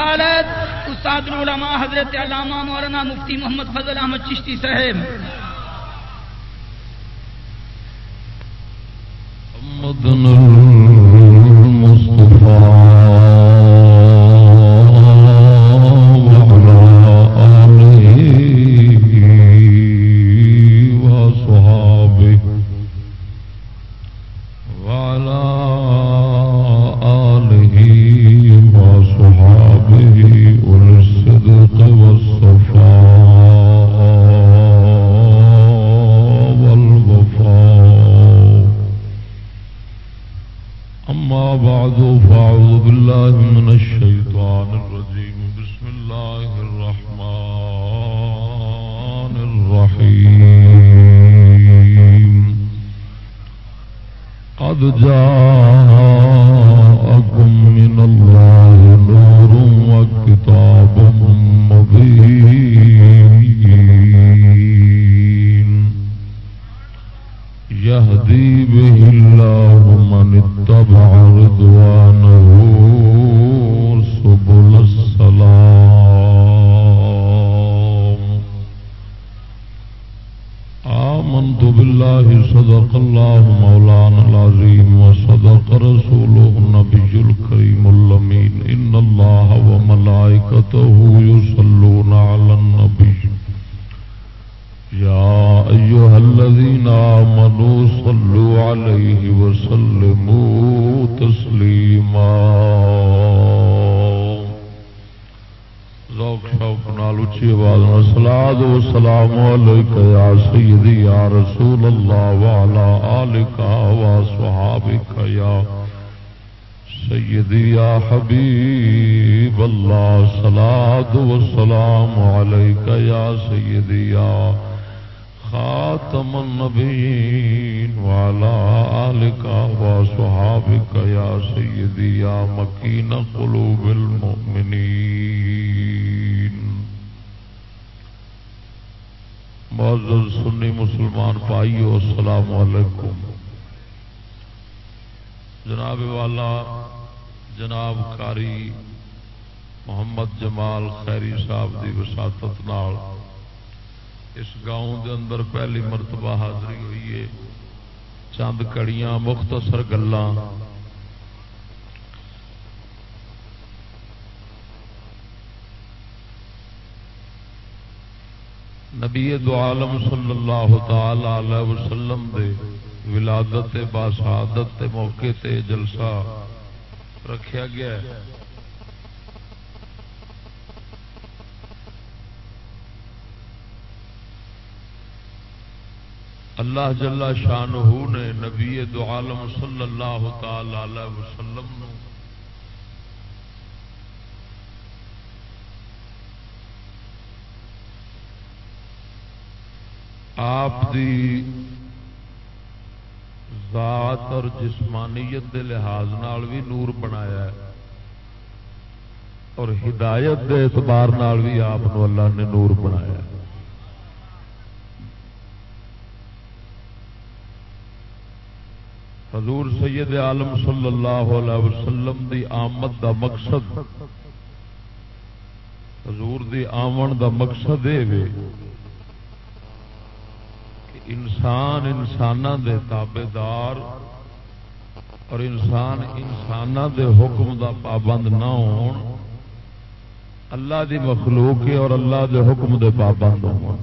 استاد العلماء حضرت علامہ مولانا مفتی محمد فضل احمد چشتی صاحب۔ محمد کڑیاں، مختصر گلا نبی دو عالم صلی اللہ تعالی علیہ وسلم دے ولادت باسعادت موقع تے جلسہ رکھیا گیا ہے۔ اللہ جل شاہ نے نبی دو عالم صلی اللہ تعالی وسلم آپ دی ذات اور جسمانیت کے لحاظ نال بھی نور بنایا ہے اور ہدایت کے اعتبار بھی آپ اللہ نے نور بنایا ہے۔ حضور سید عالم صلی اللہ علیہ وسلم دی آمد دا مقصد، حضور دی آمن دا مقصد یہ انسان انسان دے تابے دار اور انسان انسان دے حکم دا پابند نہ ہون، اللہ دی مخلوق اور اللہ دے حکم دے پابند ہو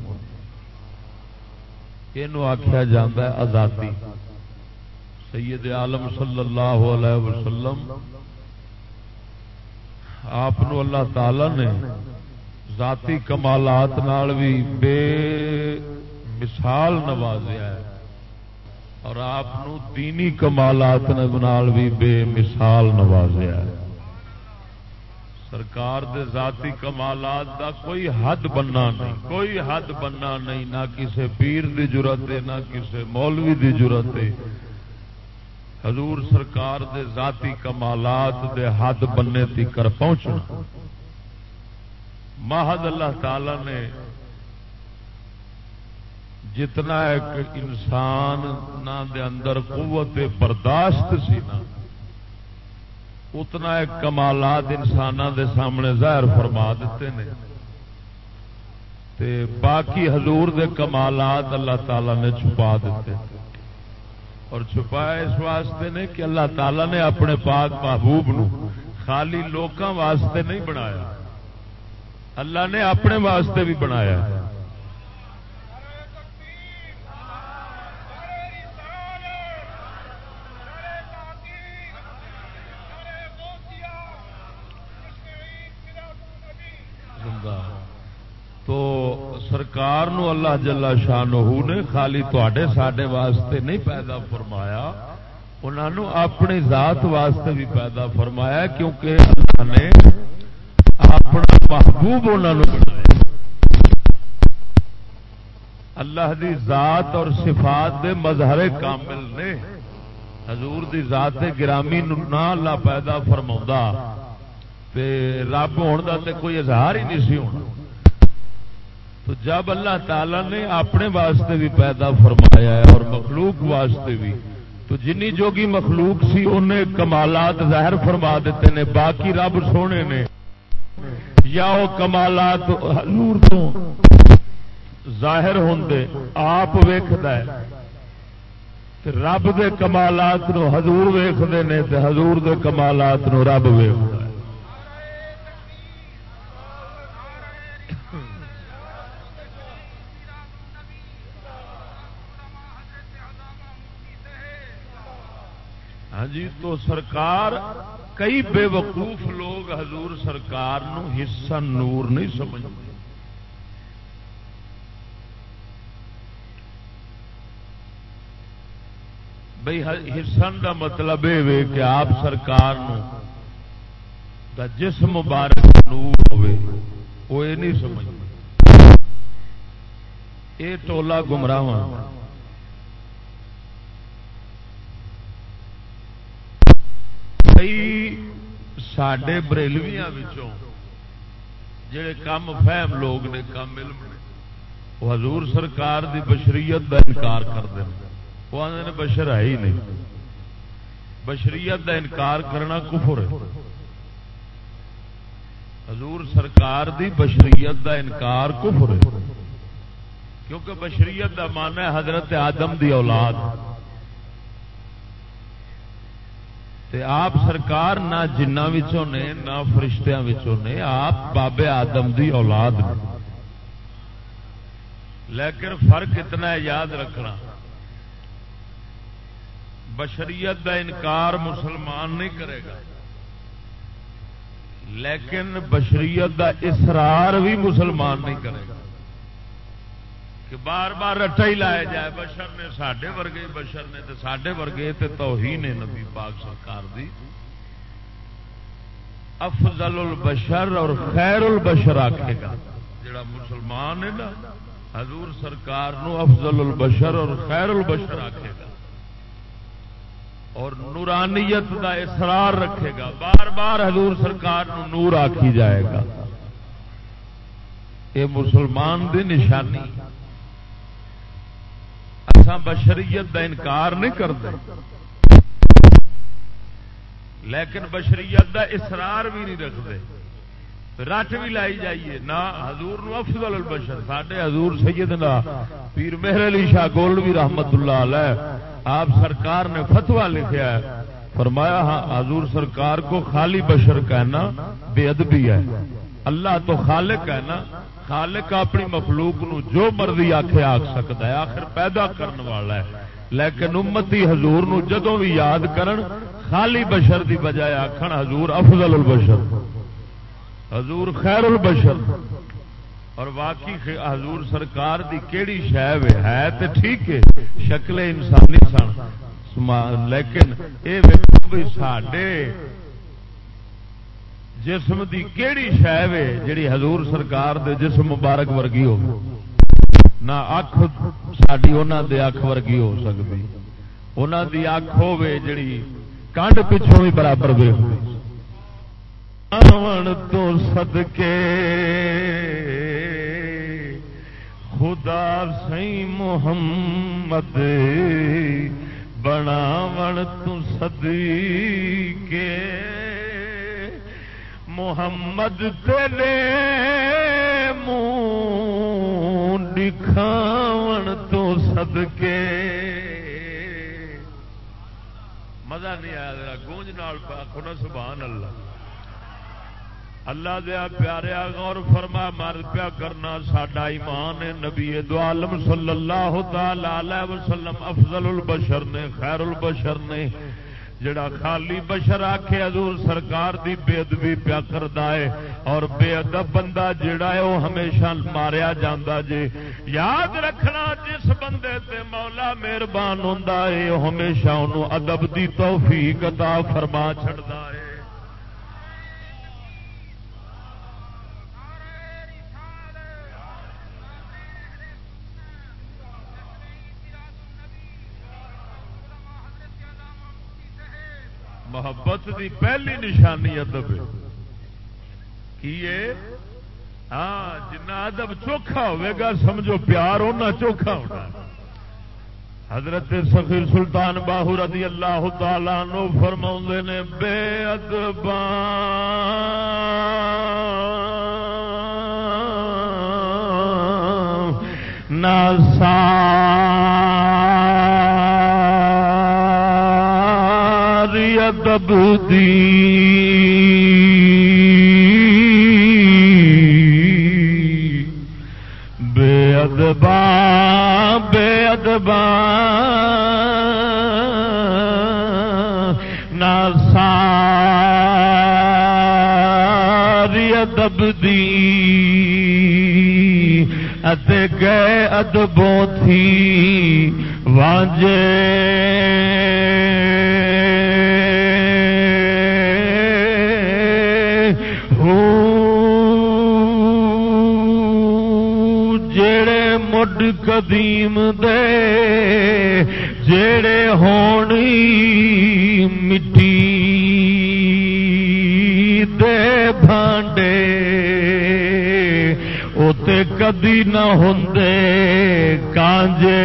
آخیا جا آزادی۔ سید عالم صلی اللہ علیہ وسلم، آپ اللہ تعالی نے ذاتی کمالات بھی بے مثال نوازیا ہے۔ اور آپ دینی کمالات بھی بے مثال نوازیا ہے۔ سرکار دے ذاتی کمالات دا کوئی حد بننا نہیں، کوئی حد بننا نہیں، نہ کسی پیر دی ضرورت ہے نہ کسی مولوی دی ضرورت ہے حضور سرکار دے ذاتی کمالات دے حد بننے تی کر پہنچنا۔ مہد اللہ تعالی نے جتنا ایک انسان دے اندر قوت برداشت سی نا، اتنا ایک کمالات انسان دے سامنے ظاہر فرما دیتے ہیں تے باقی حضور دے کمالات اللہ تعالی نے چھپا دیتے۔ اور چھپایا اس واسطے نے کہ اللہ تعالی نے اپنے پاک محبوب نو خالی لوکاں واسطے نہیں بنایا، اللہ نے اپنے واسطے بھی بنایا۔ سرکار نو اللہ جلا شاہ نے خالی تے سڈے واسطے نہیں پیدا فرمایا انہوں اپنی ذات واسطے بھی پیدا فرمایا کیونکہ اللہ نے اپنا محبوب انہوں بنایا۔ اللہ دی ذات اور صفات دے مظہر کامل نے حضور دی ذات گرامی نہ اللہ پیدا فرما رب ہونے کا کوئی اظہار ہی نہیں سی ہونا۔ تو جب اللہ تعالی نے اپنے واسطے بھی پیدا فرمایا ہے اور مخلوق واسطے بھی، تو جنی جوگی مخلوق سی انہیں کمالات ظاہر فرما دیتے نے، باقی رب سونے نے، یا وہ کمالات حضور تو ظاہر ہوں آپ ویخد رب دے کمالات نو حضور ویختے ہیں حضور دے کمالات نو رب ویخ جی تو سرکار، کئی بے وقوف لوگ حضور سرکار نو حصہ نور نہیں سمجھتے۔ بھائی حصن کا مطلب یہ کہ آپ سرکار نو دا جسم مبارک نور ہوئے، وہ یہ نہیں سمجھ یہ ٹولا گمراہ کئی سڈے بریلویا جڑے کم فہم لوگ نے کم علم نے وہ حضور سرکار دی بشریت دا انکار کرتے ہیں وہ آدھے بشر ہے ہی نہیں بشریت دا انکار کرنا کفر ہے حضور سرکار دی بشریت دا انکار کفر ہے کیونکہ بشریت دا مانا ہے حضرت آدم دی اولاد تے آپ سرکار نہ جنہ نے، نہ فرشتیاں نے، آپ بابے آدم دی اولاد نے۔ لیکن فرق اتنا ہے، یاد رکھنا۔ بشریت دا انکار مسلمان نہیں کرے گا۔ لیکن بشریت دا اسرار بھی مسلمان نہیں کرے گا۔ کہ بار بار رٹا ہی لایا جائے۔ بشر نے سڈے ورگے بشر نے تو سڈے ورگے تو ہی نے نبی پاک سرکار دی۔ افضل البشر اور خیر البشر آخے گا۔ جڑا مسلمان ہے نا، حضور سرکار نو افضل البشر اور خیر البشر آخے گا۔ اور نورانیت دا اصرار رکھے گا۔ بار بار حضور سرکار نو نور آخی جائے گا۔ یہ مسلمان دی نشانی۔ بشریت دا انکار نہیں کرتے۔ لیکن بشریت دا اسرار بھی نہیں رکھتے۔ رٹ بھی لائی جائیے۔ نہ حضور نو افضل البشر، ساڈے حضور سیدنا پیر مہر علی شاہ گولڈ بھی رحمت اللہ علیہ، آپ سرکار نے فتوا لکھا ہے۔ فرمایا ہاں حضور سرکار کو خالی بشر کہنا بے ادبی ہے۔ اللہ تو خالق ہے نا۔ خالق اپنی مخلوق نو جو مرضی آخے آخ سکتا ہے، آخر پیدا کرنے والا ہے۔ لیکن امتی حضور نو جدو بھی یاد کرن، خالی بشر دی بجائے آخر حضور افضل البشر، حضور خیر البشر۔ اور واقعی حضور سرکار دی کیڑی شہ ہے تے ٹھیک ہے شکل انسانی سن۔ لیکن یہ ساڈے جسم دی کیڑی شہ وے جڑی حضور سرکار دے جسم مبارک ورگی ہو؟ نہ اکھ ساری انہوں دے اکھ ورگی ہو سکتی انہوں دی اکھ ہو جڑی کنڈ پچھوں بھی برابر وے۔ تو صدقے۔ خدا سی محمد بناو تو صدقے۔ محمد تیرے منہ دکھاون تو صدقے۔ مزہ نہیں آیا ذرا، گونج نال پاکو سبحان اللہ۔ اللہ دیا پیاریا غور فرما مر پیا کرنا ساڈا ایمان نبی دو عالم صلی اللہ تعالی وسلم افضل البشر نے، خیر البشر نے۔ جڑا خالی بشر آکھے حضور سرکار دی بے ادبی پیا کرتا ہے اور بے ادب بندہ جڑا ہے وہ ہمیشہ ماریا جاندا جے یاد رکھنا جس بندے تے مولا مہربان ہوتا ہے ہمیشہ انہوں ادب دی توفیق عطا فرما چھڑدا ہے۔ محبت دی پہلی نشانی ادب کی ہاں جنا ادب چوکھا ہوئے گا، سمجھو پیار ہونا چوکھا ہونا۔ حضرت سخیر سلطان باہو رضی اللہ تعالی نو فرما نے، بے ادبان ناسا ادب دی۔ بے ادبا بے ادبا۔ ناساری ادب دی۔ گئے ادبوں تھی۔ واجے۔ مڈ قدیم دے جڑے ہونی مٹی دے بھانڈے اتے کدی نہ ہوں کانجے۔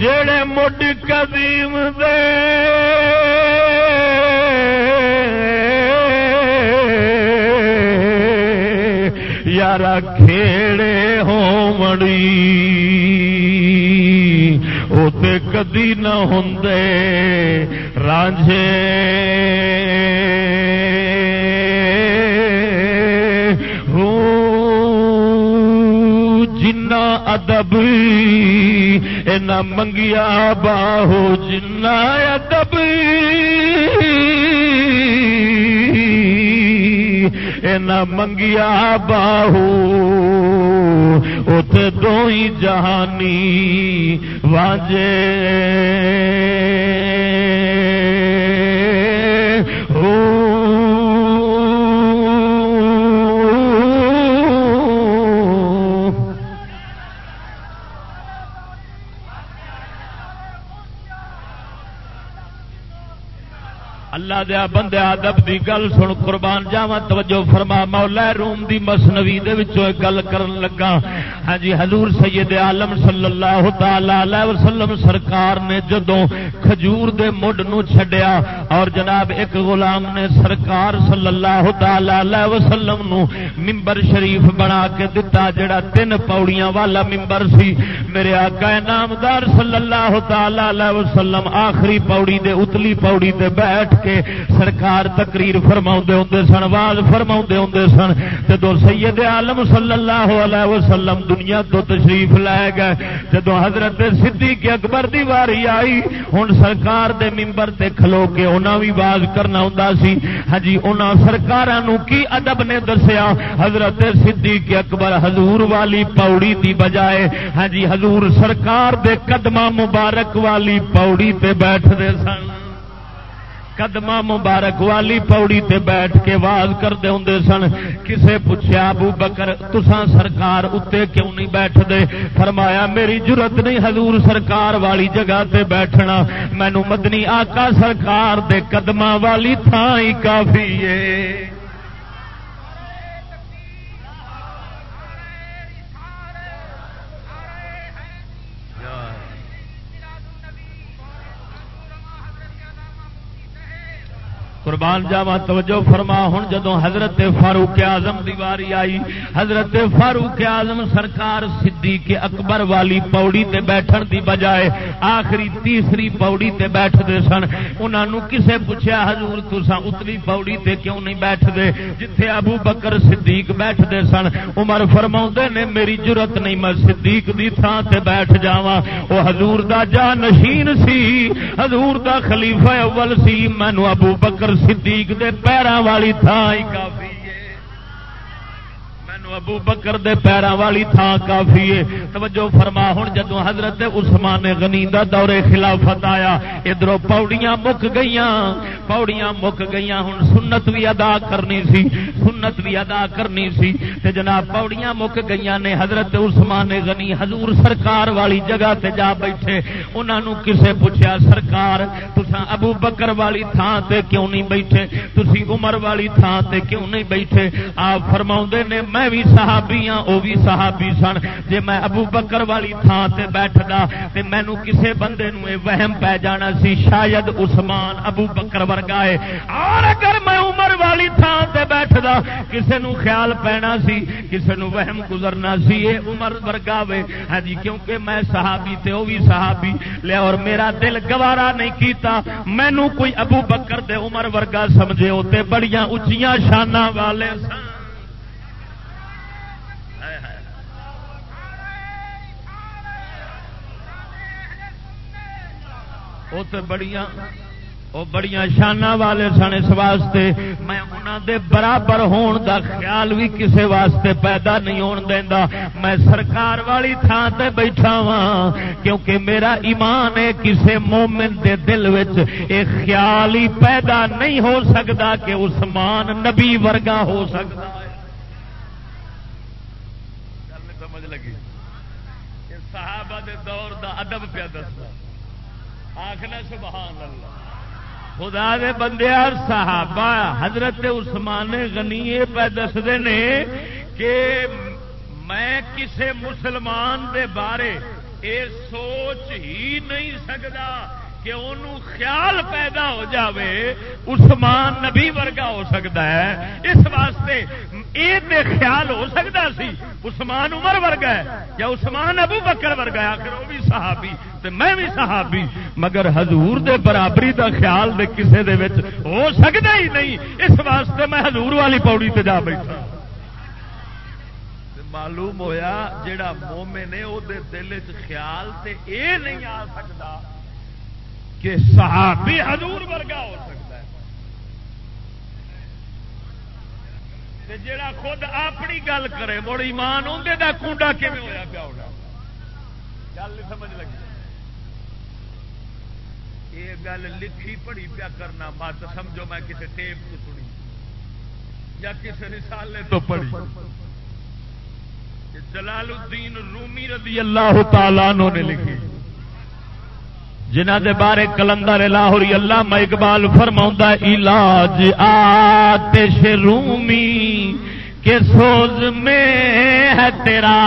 جڑے مڈ قدیم دے یار کھیڑے ہو مڑی اتے کدی نہ ہوں رانجے جنا ادب اینا منگیا باہو جنا ادب منگیا باہو ات دو ہی جہانی واجے۔ اللہ دیا، بندے ادب دی گل سن، قربان جاوا توجہ فرما، مولا روم دی مسنوی دے وچوں گل کرن لگا۔ ہاں جی حضور سید عالم صلی اللہ تعالی علیہ وسلم سرکار نے جدوں کھجور دے مڈ نو چھڈیا اور جناب ایک غلام نے سرکار صلی اللہ تعالی وسلم نو منبر شریف بنا کے دتا جڑا تین پاؤڑیاں والا منبر سی۔ میرے آقا نامدار صلی اللہ تعالی وسلم آخری پاؤڑی دے، اتلی پاؤڑی تے بیٹھ کے سرکار تقریر فرما ہوں سن واز فرما ہوں سن۔ جدو سید عالم صلی اللہ علیہ وسلم دنیا تو تشریف لے گئے، جدو حضرت صدیق اکبر دی واری آئی ہوں سرکار دے ممبر تے کھلو کے انہاں بھی باز کرنا ہوندا سی۔ ہاں جی انہاں سرکار کی ادب نے دسیا؟ حضرت صدیق اکبر حضور والی پاؤڑی دی بجائے۔ ہاں جی حضور سرکار دے قدمہ مبارک والی پاؤڑی تے بیٹھ دے سن۔ قدم مبارک والی پوڑی تے بیٹھ کے واز کرتے ہوں سن۔ کسے پوچھا ابو بکر تسان سرکار اتنے کیوں نہیں بیٹھ دے فرمایا، میری ضرورت نہیں حضور سرکار والی جگہ تے بیٹھنا۔ مینو مدنی آقا سرکار دے قدم والی تھان ہی کافی ہے۔ قربان جاوا توجہ فرما ہوں جدو حضرت فاروق آزم دیواری آئی، حضرت فاروق آزم سرکار صدیق اکبر والی پوڑی تے بیٹھن دی بجائے آخری تیسری پوڑی تے بیٹھ دے سن انہوں کسے پوچھا حضور تسا اتلی پوڑی تے کیوں نہیں بیٹھ دے جتھے ابو بکر صدیق بیٹھ دے سن، عمر فرما نے، میری جرت نہیں، میں صدیق دی تھان تے بیٹھ جاواں۔ او حضور دا جا نشین سی، حضور دا خلیفہ اول سی مینو ابو بکر صدیق دے پیروں والی تھان ہی کافی ابو بکر دے پیروں والی تھان کافی ہے توجہ فرما ہوں جدو حضرت عثمان غنی دا دورے خلافت آیا ادھر پوڑیاں مک گئی پوڑیاں مک گئی ہوں سنت بھی ادا کرنی سی سنت بھی ادا کرنی سی تے جناب پوڑیاں مک گئی نے حضرت عثمان غنی حضور سرکار والی جگہ تے جا بیٹھے انہوں کسے پوچھا سرکار تسا ابو بکر والی تھان تے کیوں نہیں بیٹھے تسی عمر والی تھان تے کیوں نہیں بیٹھے آپ فرما نے میں بھی صحابی ہاں وہ بھی صحابی سن۔ جے میں ابو بکر والی تھان تے بیٹھدا، تے مینوں کسے بندے نو اے وہم پہ جانا سی، شاید عثمان ابو بکر ورگا ہے اور اگر میں عمر والی تھان تے بیٹھدا، کسے نو خیال پینا سی، کسے نو وہم گزرنا سی، اے عمر ورگا وے۔ ہاں جی کیونکہ میں صحابی تے او بھی صحابی، لے اور میرا دل گوارا نہیں کیتا۔ مینوں کوئی ابو بکر دے عمر ورگا سمجھے ہوتے بڑیاں اچیاں شاناں والے سن۔ وہ تو بڑیاں وہ بڑیاں شانہ والے سن اس واسطے۔ میں انہوں دے برابر ہون دا خیال بھی کسے واسطے پیدا نہیں ہون دینا میں سرکار والی تھان تے بیٹھا وا کیونکہ میرا ایمان ہے کسے مومن دے دل وچ ایک خیال ہی پیدا نہیں ہو سکتا کہ عثمان نبی ورگا ہو سکتا ہے۔ سمجھ لگی۔ صحابہ دے دور دا ادب پیا دستا آخنا سبحان اللہ۔ خدا دے بندے صحابہ، حضرت عثمان غنی پہ دستے نے کہ میں کسے مسلمان دے بارے، اے سوچ ہی نہیں سکتا کہ انہوں خیال پیدا ہو جاوے، عثمان نبی ورگا ہو سکتا ہے۔ اس واسطے یہ خیال ہو سکتا سی، عثمان عمر ورگا ہے یا عثمان ابو بکر ورگا ہے، آخر وہ بھی صحابی تے میں بھی صحابی، مگر حضور دے برابری دا خیال دے کسے دے وچ ہو سکتا ہی نہیں۔ اس واسطے میں حضور والی پوڑی تے جا بیٹھا۔ معلوم ہویا جڑا مومن ہے وہ دل چ خیال تے اے نہیں آ سکتا۔ کہ صحابی حضور ورگا ہو سکتا ہے۔ جڑا خود اپنی گل کرے، مڑ ایمان اندر کا کنڈا کیون ہوا پیا ہونا؟ گل نہیں سمجھ لگی۔ یہ گل لکھی پڑھی پیا کرنا، مت سمجھو میں کسی ٹیپ کو سنی یا کسی رسالے تو پڑھی۔ جلال الدین رومی رضی اللہ تعالیٰ نے لکھی۔ جنہ دے بارے کلندر لاہوری اللہ میں اقبال فرما علاج آتش رومی کے سوز میں ہے تیرا۔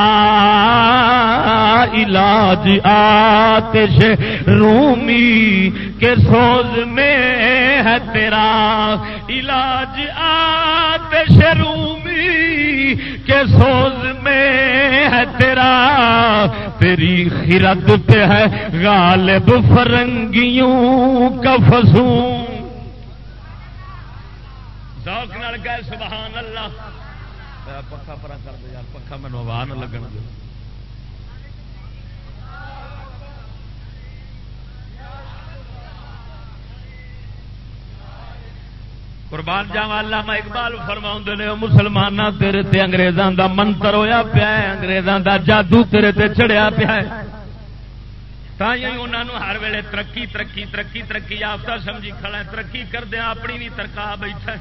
علاج آتش رومی کے سوز میں ہے تیرا۔ علاج آتش رومی کے سوز میں ہے تیرا، تیری خرد پہ ہے غالب فرنگیوں کا فسوں ذوق نال گئے سبحان اللہ۔ پکا پرا کر دے یار پکا مینو ہوا نہ لگن دے۔ قربان جاوا اللہ اقبال فرما نے مسلمان تیرے تے انگریزاں دا منتر ہویا پیا ہے، انگریزاں دا جادو تیرے تے چڑھیا پیا ہے. انہوں ہر ویلے ترقی ترقی ترقی ترقی آفتا سمجھی کھڑا ہے، ترقی کردیا اپنی بھی ترکا بیٹھا ہے۔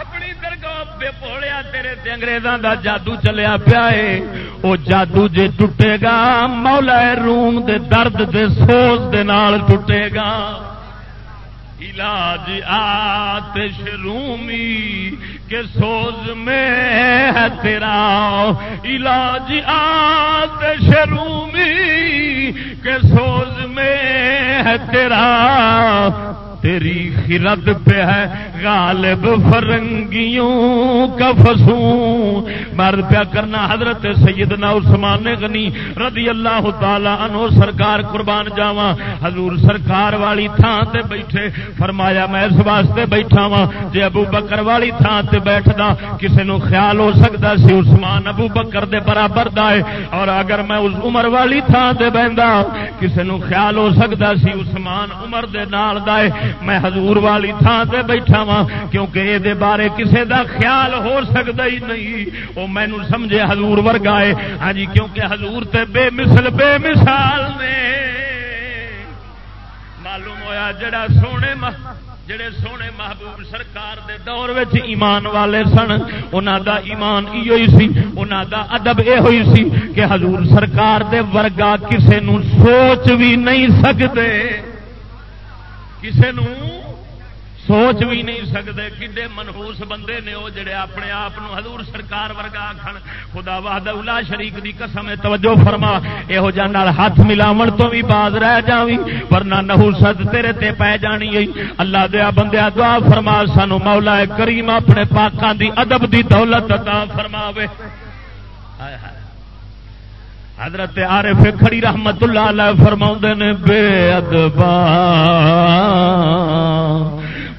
اپنی درگاہ بے پوڑیا تیرے تے انگریزاں دا جادو چلیا پیا ہے۔ او جادو جے ٹوٹے گا، مولا روم دے درد دے سوز دے نال ٹوٹے گا۔ علاج آتش رومی کے سوز میں ہے تیرا۔ علاج آتش رومی کے سوز میں ہے تیرا۔ تیری خرد پہ ہے غالب فرنگیوں کا فسوں مرد پیا کرنا حضرت سیدنا عثمان غنی رضی اللہ تعالی عنہ سرکار قربان جاواں۔ حضور سرکار والی تھان تے بیٹھے۔ فرمایا میں اس واسطے بیٹھا وا جے ابو بکر والی تھان تے بیٹھدا کسے نو خیال ہو سکدا سی عثمان ابو بکر دے برابر دا ہے۔ اور اگر میں اس عمر والی تھان تے بہندا کسے نو خیال ہو سکدا سی عثمان عمر دے نال دا ہے۔ میں حضور والی تھان تے بیٹھا وا کیونکہ اے دے بارے کسے دا خیال ہو سکدا ہی نہیں۔ او مینوں سمجھے حضور ورگا ہے۔ ہاں جی کیونکہ حضور تے بے مثل، بے مثال نے۔ معلوم ہویا جڑا سونے جڑے سونے محبوب سرکار دے دور وچ ایمان والے سن، انہاں دا ایمان ایو ہی سی، انہاں دا ادب اے ہوئی سی کہ حضور سرکار دے ورگا کسے نو سوچ بھی نہیں سکتے کسے نو سوچ بھی نہیں سکتے کھے منہوس بندے نے وہ جڑے اپنے آپ حضور سرکار ورگا آخر خدا وحد الا شریک دی قسم توجہ فرما۔ یہو جان ہاتھ ملاو تو بھی باز رہ جاوی ورنہ نہوست تیرے تے پی جانی ہے اللہ دیا بندیا دعا فرما، سانو مولا کریم اپنے پاکان دی ادب دی دولت عطا فرماوے۔ حضرت عارف کھڑی رحمت اللہ علیہ فرما نے، بے ادبا،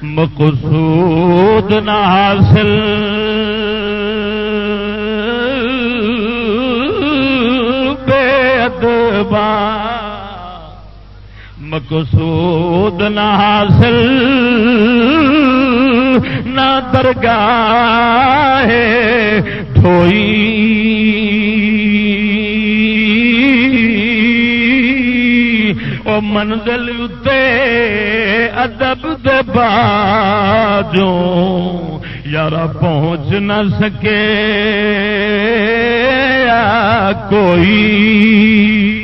مقصود نہ حاصل۔ بے ادبا، مقصود نہ حاصل۔ نہ درگاہ دھوئی او منزل اتے ادب دباجوں یار پہنچ نہ سکے کوئی۔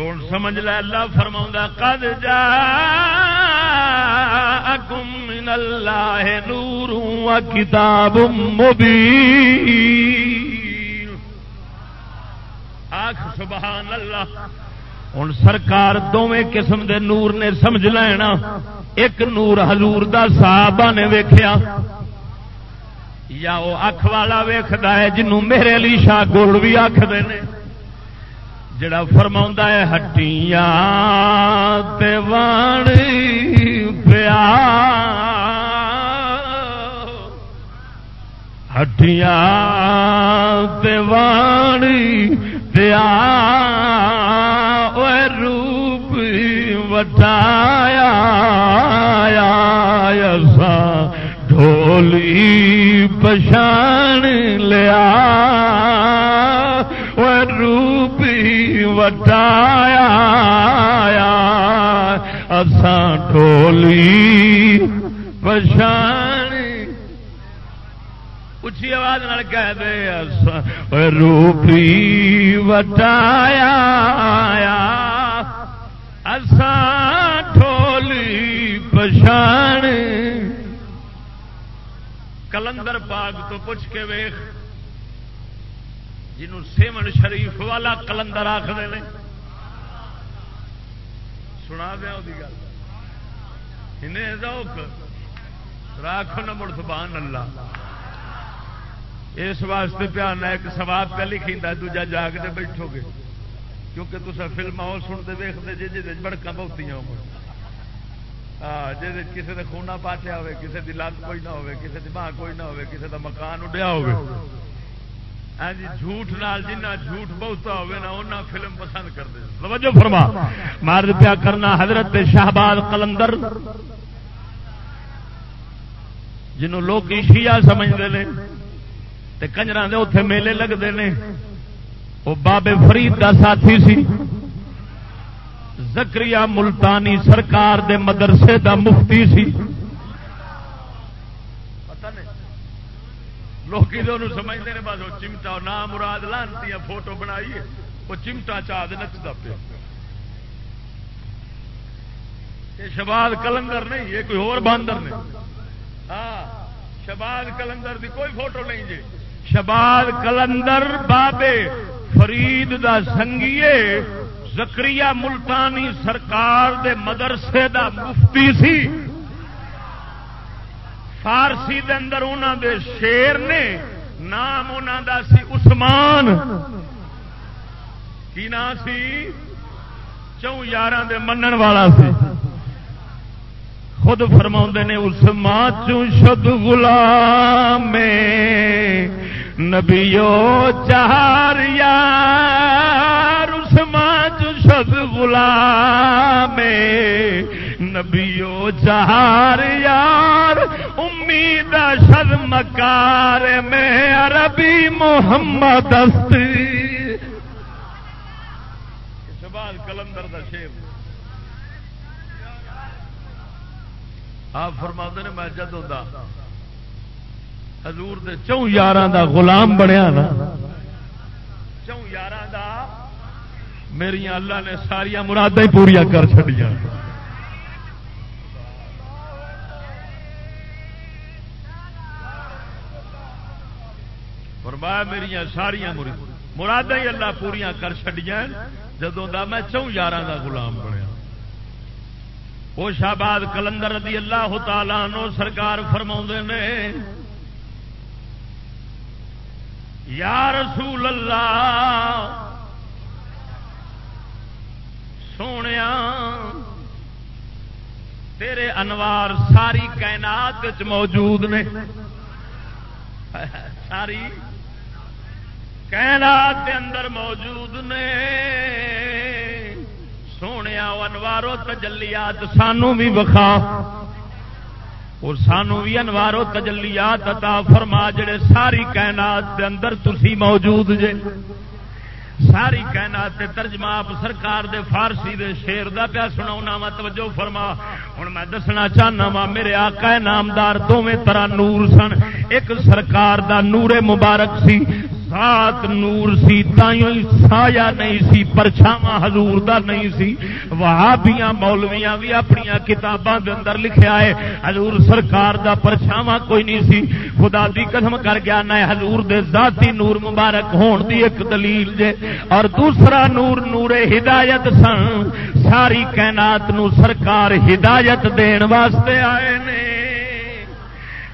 تو سمجھ لے اللہ فرما کد جا من اللہ نور و کتاب مبین آخ، سبحان اللہ۔ ہوں سرکار دونیں قسم دے نور نے سمجھ لینا۔ ایک نور حضور دا صحابہ نے ویخیا یا وہ اکھ والا ویختا ہے، جنوں میرے علی شاہ گول بھی آخر نے۔ جڑا فرما ہے ہٹیاں پیا ہٹیاں پیا روپ وٹایا ڈھولی پچھان لیا۔ روپی وٹایا اساں ٹولی پچھان اچھی آواز نال کہہ دے روپی وٹایا اساں ٹھولی پچھان کلندر پاک تو پوچھ کے ویخ جنہوں سیمن شریف والا کلندر آخر سنا دیا وہ گل۔ راکھ نہ سبحان اللہ۔ اس واسطے پیار ایک سواب پہ لکھی دوجا جاگ دے بیٹھو گے۔ کیونکہ تصا فلم آؤ سنتے ویختے جی جی بڑکا بہتی ہو جی کسی کا خونا پاٹیا ہوے کسی کی لت کوئی نہ ہوے کسی کی ماں کوئی نہ ہوے کسی کا مکان اڈیا ہوے ہاں جی جھوٹ نال جنہ جھوٹ بہتا ہوئے نا فلم پسند کرتے توجہ فرما۔ مارد پیا کرنا حضرت شہباد قلندر، جنہوں لوگ شیعہ سمجھتے ہیں تے کنجر دے اتے میلے لگتے ہیں۔ وہ بابے فرید کا ساتھی سی۔ زکری ملتانی سرکار دے مدرسے دا مفتی سی۔ لوگ سمجھتے ہیں بس وہ چمٹا نام مراد لانتی فوٹو بنائی وہ چمٹا چاہ نچتا پیا۔ یہ شباد کلندر نہیں، یہ کوئی اور باندر نے ہاں شباد کلندر دی کوئی فوٹو نہیں جی۔ شباد کلندر بابے فرید دا سنگیے زکری ملتانی سرکار دے مدرسے دا مفتی سی۔ فارسی دے اندر انہوں دے شیر نے، نام انہوں دا سی عثمان۔ کی نام سی؟ چون یار دے منن والا سی۔ خود فرما نے اس ماں چد غلام میں نبیو چار یار اس ماں چد غلام میں نبیو چہار یار۔ امید شد مکار میں عربی محمد کلندر دا شیب آپ فرما نے میں جد ہوتا حضور دے چون یار دا غلام بنیا نا۔ چون یار دا میری اللہ نے ساریا مرادیں پوریا کر چڑیا فرمایا میری ساریا مرادیں اللہ پوریا کر چڑیا جدوں دا میں چون یار دا غلام بنیا۔ وہ شہباد کلندر رضی اللہ تعالی نو سرکار فرما نے، یا رسول اللہ سونے تیرے انوار ساری کائنات موجود نے۔ ساری کائنات اندر موجود نے۔ سونے انوارو تجلیات سانو بھی وکھا۔ اور سانو بھی انوارو تجلیات عطا فرما جڑے ساری کائنات دے اندر تسی موجود جے۔ ساری کائنات تے ترجمہ آپ سرکار دے فارسی دے شیر دا پیا سنا وا، توجہ فرما۔ ہوں میں دسنا چاہنا وا، میرے آقا نامدار دونوں طرح نور سن۔ ایک سرکار دا نور مبارک سی ذات نور سی، تائیوں سایہ نہیں سی پرچھاوا حضور دا نہیں سی۔ وہابیاں، مولویاں بھی اپنی کتاباں دے اندر لکھیا ہے، حضور سرکار دا پرچھاوا کوئی نہیں سی۔ خدا دی قسم کر گیا نہ حضور دے ذاتی نور مبارک ہون دی ایک دلیل جے۔ اور دوسرا نور نور ہدایت سن ساری کائنات نو سرکار ہدایت دین واسطے آئے نے۔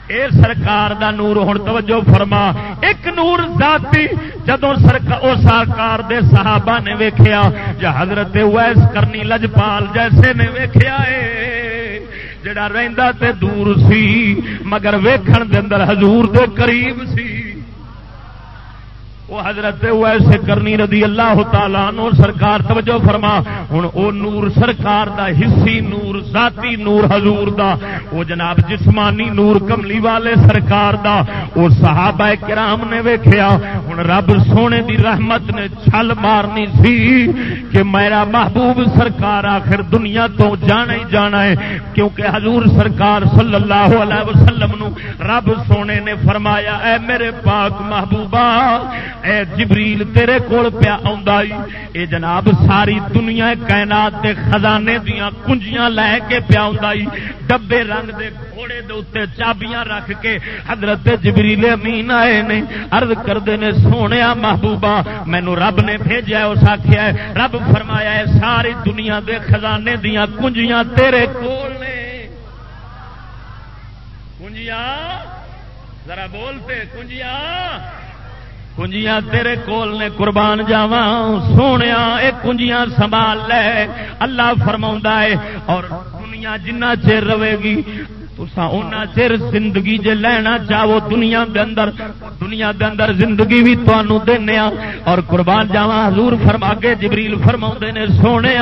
اے سرکار دا نور ہوں توجہ فرما۔ ایک نور ذاتی جدو سرکار دے صحابہ نے ویکھیا یا حضرت ویس کرنی لجپال جیسے نے ویکھیا اے، جڑا رہندا تے دور سی، مگر ویکھن دے اندر حضور دے قریب سی۔ وہ حضرت ویسے کرنی رضی اللہ تعالی نو سرکار توجہ فرما۔ ہوں او نور، سرکار دا حصی نور، ذاتی نور حضور دا او جناب جسمانی نور کملی والے سرکار دا، او صحابہ کرام نے ویکھیا ہوں رب سونے دی رحمت نے چھل مارنی سی کہ میرا محبوب سرکار آخر دنیا تو جانا ہی جانا ہے، کیونکہ حضور سرکار صلی اللہ علیہ وسلم نو رب سونے نے فرمایا، اے میرے پاک محبوبہ، اے جبریل تیرے کول پیا اے جناب ساری دنیا کائنات دے خزانے دیاں کنجیاں لے کے پیا آئی ڈبے رنگ دے گھوڑے دے اتنے چابیاں رکھ کے حضرت جبریل امین آئے نے، عرض کرتے نے، سونے محبوبہ، مینو رب نے بھیجا اس آخیا رب فرمایا ہے، ساری دنیا دے خزانے دیاں کنجیاں تیرے کول نے۔ کنجیاں، ذرا بولتے کنجیاں۔ کنجیاں تیرے کول نے قربان جاوا سونے یہ کنجیاں سنبھال لے۔ اللہ فرما ہے، اور دنیا جنہ چیر رہے گی؟ چر زندگی جے لینا چاہو دنیا دے اندر، دنیا دے اندر زندگی بھی تمہوں دینا اور قربان جاوا حضور فرما کے جبریل فرما نے، سونے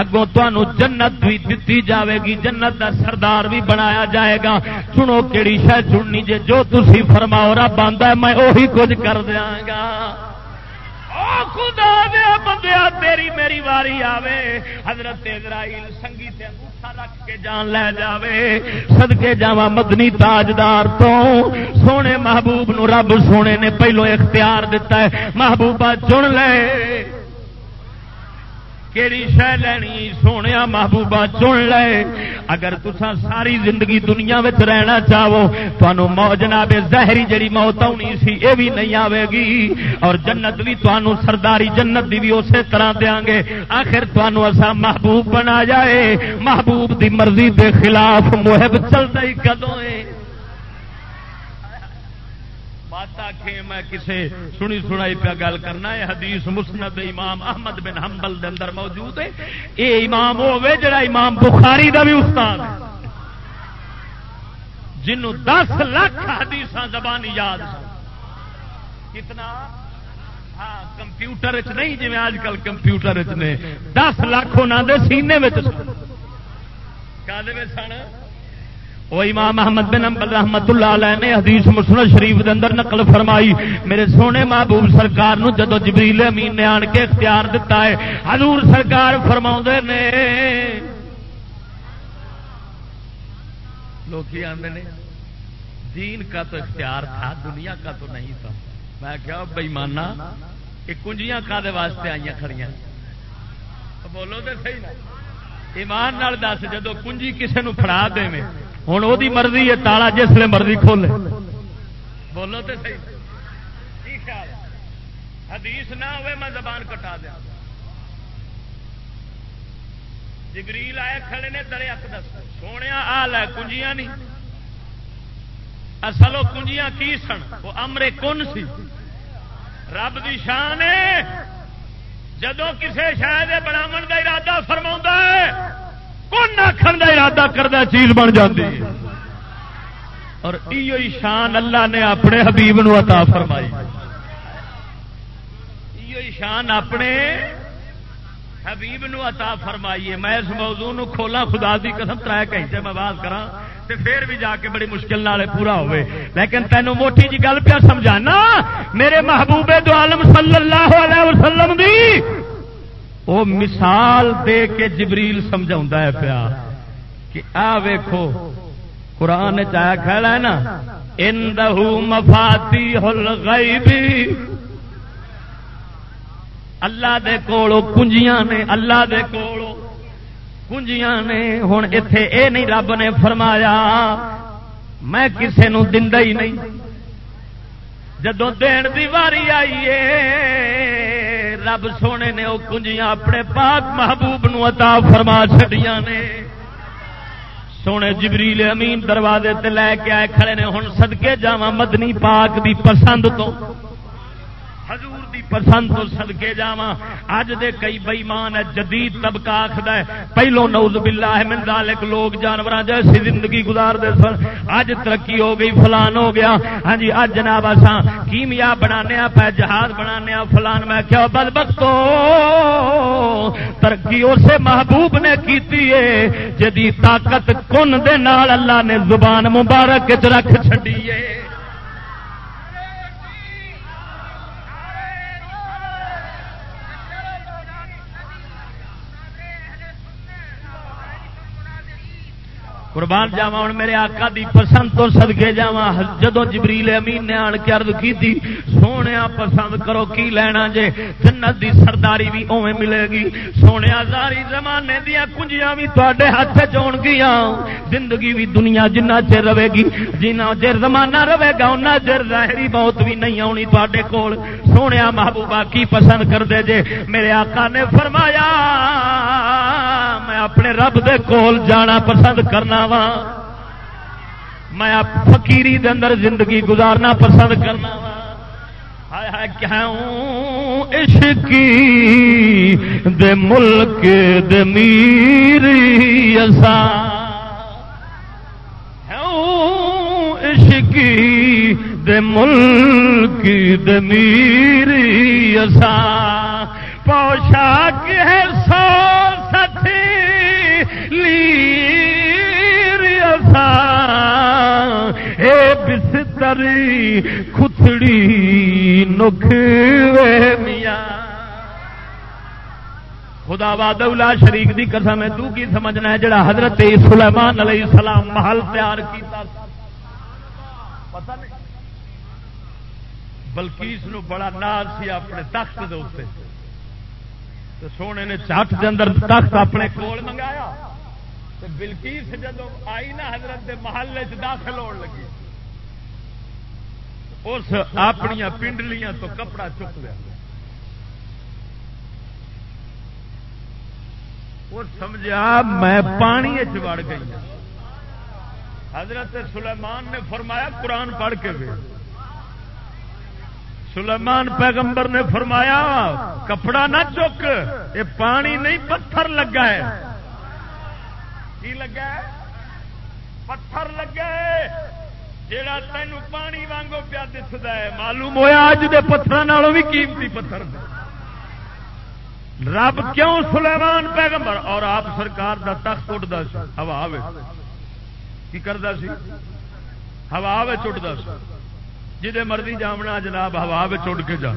اگوں تمہوں جنت بھی دتی جاوے گی، جنت دا سردار بھی بنایا جائے گا۔ سنو کہڑی شہ چننی جے، جو تھی فرماؤ، رب آدھا میں وہی کچھ کر دیا گا۔ خدا دیا بندیا تیری میری واری آوے۔ حضرت اسرائیل سنگیت رکھ کے جان لے جاوے۔ صدقے جاوا مدنی تاجدار تو سونے محبوب نو رب سونے نے پہلو اختیار دیتا ہے۔ محبوبہ چن لے۔ کیڑی شہ لینی؟ سونے محبوبہ چن لے۔ اگر تسا ساری زندگی دنیا میں رہنا چاہو تو موج جناب زہری جڑی موت آنی سی یہ بھی نہیں آئے گی۔ اور جنت بھی تمہوں سرداری جنت بھی اسی طرح دیا گے آخر تمہوں محبوب بنا جائے۔ محبوب دی مرضی دے خلاف محب چلتا ہی کدو ہے میں کسے سنی سنائی پہ گل کرنا ہے۔ حدیث مسند امام احمد بن حنبل دے اندر موجود ہے۔ اے امام ہوے جڑا امام بخاری دا بھی استاد جنوں دس لاکھ حدیث زبان یاد کتنا؟ ہاں کمپیوٹر چ نہیں جی آج کل کمپیوٹر چ نے۔ دس لاکھ انہوں دے سینے میں سن؟ وہ امام محمد بن امبل رحمت اللہ علیہ نے حدیث مسلم شریف دے اندر نقل فرمائی۔ میرے سونے محبوب سرکار نو جدو جبریل امین نے آن کے اختیار دیتا ہے، حضور سرکار فرما نے۔ لوگ آتے نے، دین کا تو اختیار تھا، دنیا کا تو نہیں تھا۔ میں کیا بئی مانا یہ کنجیاں کا واسطے آئی کھڑی بولو تو صحیح ایمان دس، جدو کنجی کسی نے فڑا دے میں ہوں وہ مرضی ہے، تالا جس نے مرضی کھولے۔ بولو تو صحیح۔ حدیث نہ ہوئے میں زبان کٹا دیا۔ جبریل آئے کھڑے نے درے اقدس سونے آل ہے، کنجیاں نہیں۔ اصل وہ کنجیاں کی سن؟ وہ امرے کن سی؟ رب دی شان ہے۔ جدو کسے شاید بناو کا ارادہ فرما ہے کون آخر کا ارادہ کرتا چیز بن جاتی اور یہ شان اللہ نے اپنے حبیب نو عطا فرمائی۔ یہ شان اپنے حبیب نو عطا فرمائیے میں اس موضوع نو کھولا خدا دی قسم ترائے کہیں میں بات کرا تے پھر بھی جا کے بڑی مشکل نال پورا ہوئے۔ لیکن تینوں موٹی جی گل پیا سمجھانا، میرے محبوب دو عالم صلی اللہ علیہ وسلم دی وہ مثال دے کے جبریل سمجھا ہے پیا کہ آ ویکھو، قرآن چایا کھڑا ہے نا اندہ مفاتی الغیبی اللہ دے کولو کنجیاں نے، اللہ دے کولو کنجیاں نے۔ ہوں اتے اے نہیں رب نے فرمایا، میں کسے نو دندا ہی نہیں۔ جدو دین دی واری آئیے رب سونے نے وہ کنجیاں اپنے پاک محبوب نو عطا فرما چڈیاں نے۔ سونے جبریل امین دروازے تے لے کے آئے کھڑے نے ہوں سدکے جا مدنی پاک دی پسند تو۔ حضور دی پسند تو سدکے جا اج دے کئی بئیمان ہے، جدید طبقہ آخر ہے۔ پہلو نوز باللہ من ذالک، لوگ جانور جیسی زندگی گزار دے سن۔ اج ترقی ہو گئی، فلان ہو گیا۔ ہاں جی اج جناب اساں کیمیا بنانے پہ جہاز بنانے آ فلان۔ میں کیا بد بختو، ترقی اسے محبوب نے کیتی ہے، جدی طاقت کن دے نال اللہ نے زبان مبارک چ رکھ چڈی ہے۔ قربان جاوا ہوں میرے آقا دی پسند تو سدکے جا جدو جبریل امین نے آن کے ارد کی تھی سونے پسند کرو کی لینا جے؟ جنت دی سرداری بھی اوے ملے گی۔ سونے زاری زمانے دیا کنجیاں بھی تے ہاتھ چون گیا زندگی بھی دنیا جنہ چر رہے گی، جنہ چر زمانہ رہے گا ان چر ظاہری موت بھی نہیں آنی تے کول۔ سونے محبوبہ کی پسند کر دے جے؟ میرے آقا نے فرمایا میں اپنے رب دے کول جانا پسند کرنا وا میں فکیری دے اندر زندگی گزارنا پسند کرنا وا عشقی دے ملک دے میری اصا عشقی دے ملک دے میری اصا پوشاک ہے سال سو اے بستری کھتڑی نکھ میاں خدا بادلہ شریف دی قسم ہے تو کی سمجھنا ہے جڑا حضرت سلیمان علیہ السلام محل تیار کیتا پتہ نہیں بلکہ اس نو بڑا ناز سی اپنے تخت دے سونے نے چٹ کے اندر تخت اپنے کول منگایا بلکیس جدو آئی نا حضرت محلے داخل ہو لگی، اس اپنی پنڈلیاں تو کپڑا چک لیا۔ وہ سمجھا میں پانی چڑ گئی ہاں۔ حضرت سلیمان نے فرمایا، قرآن پڑھ کے بھی سلیمان پیغمبر نے فرمایا، کپڑا نہ چک، یہ پانی نہیں پتھر لگا ہے۔ کی لگا پتھر لگا ہے۔ جڑا تین پانی وانگو پیا دستا ہے، معلوم ہوا اج کے پتھر بھی قیمتی پتھر رب کیوں سلیمان پیغمبر؟ اور آپ سرکار دا تخت اٹھتا سی، ہوا کی کرتا سی؟ ہوا اٹھتا سی۔ جی مرضی جامنا جناب، ہوا اڑ کے جا۔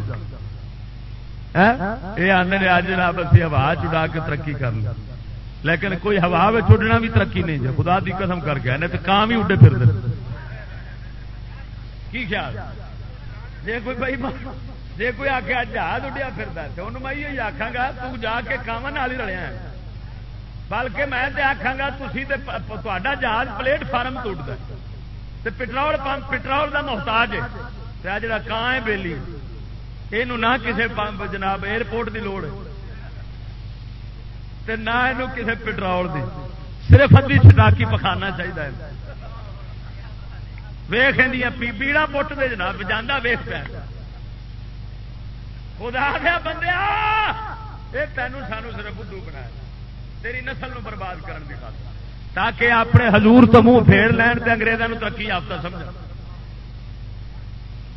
ہاں؟ یہ آنے نے آج جناب اسی ہوا چڑا کے ترقی کر لی۔ لیکن کوئی ہوا اڑنا بھی ترقی نہیں جائے خدا دی قسم کر کے نہیں تو کام بھی اڈے پھر کی خیال؟ جی کوئی بھائی جی کوئی آخیا جہاز اڈیا پھر تو انہوں میں یہ آخا گا تو جا کے کام نال ہی رلیا بلکہ میں آخا گا تھی تا جہاز پلیٹ فارم ٹوٹتا پٹرول پمپ پٹرول کا محتاج ہے۔ جا کان ہے بےلی یہ نہ کسی پمپ جناب، ایئرپورٹ کی لوڑ نہ یہ کسی پٹرول کی صرف ادی چٹاکی پکانا چاہیے ویخ پیڑا پٹ دے جناب جانا ویخ پہ خدا دیا بندے یہ تینوں سانو صرف بدھو بنایا۔ تیری نسل نو برباد کرن دی خاطر۔ تاکہ اپنے حضور تو منہ پھیر لین تے انگریزوں ترقی یافتہ سمجھ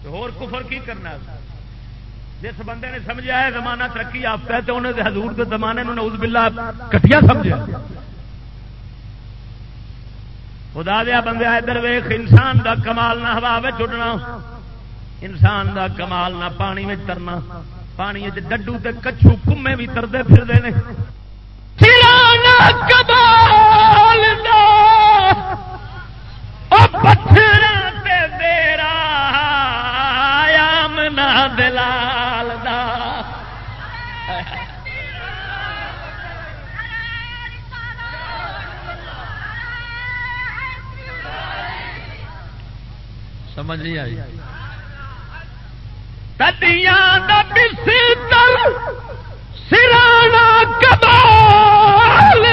اور کفر کی کرنا جس بندے نے سمجھا ہے زمانہ ترقی یافتہ ہے تو انہوں نے حضور کے زمانے نو نعوذ باللہ کٹیا سمجھا خدا دیا بندے ادھر ویخ انسان دا کمال نہ ہوا چڈنا انسان دا کمال نہ پانی میں ترنا۔ پانی ڈڈو تے کچھو کمے بھی ترتے پھرتے ہیں پتھر دیرا سمجھ نہیں آئی۔ سرانا کبال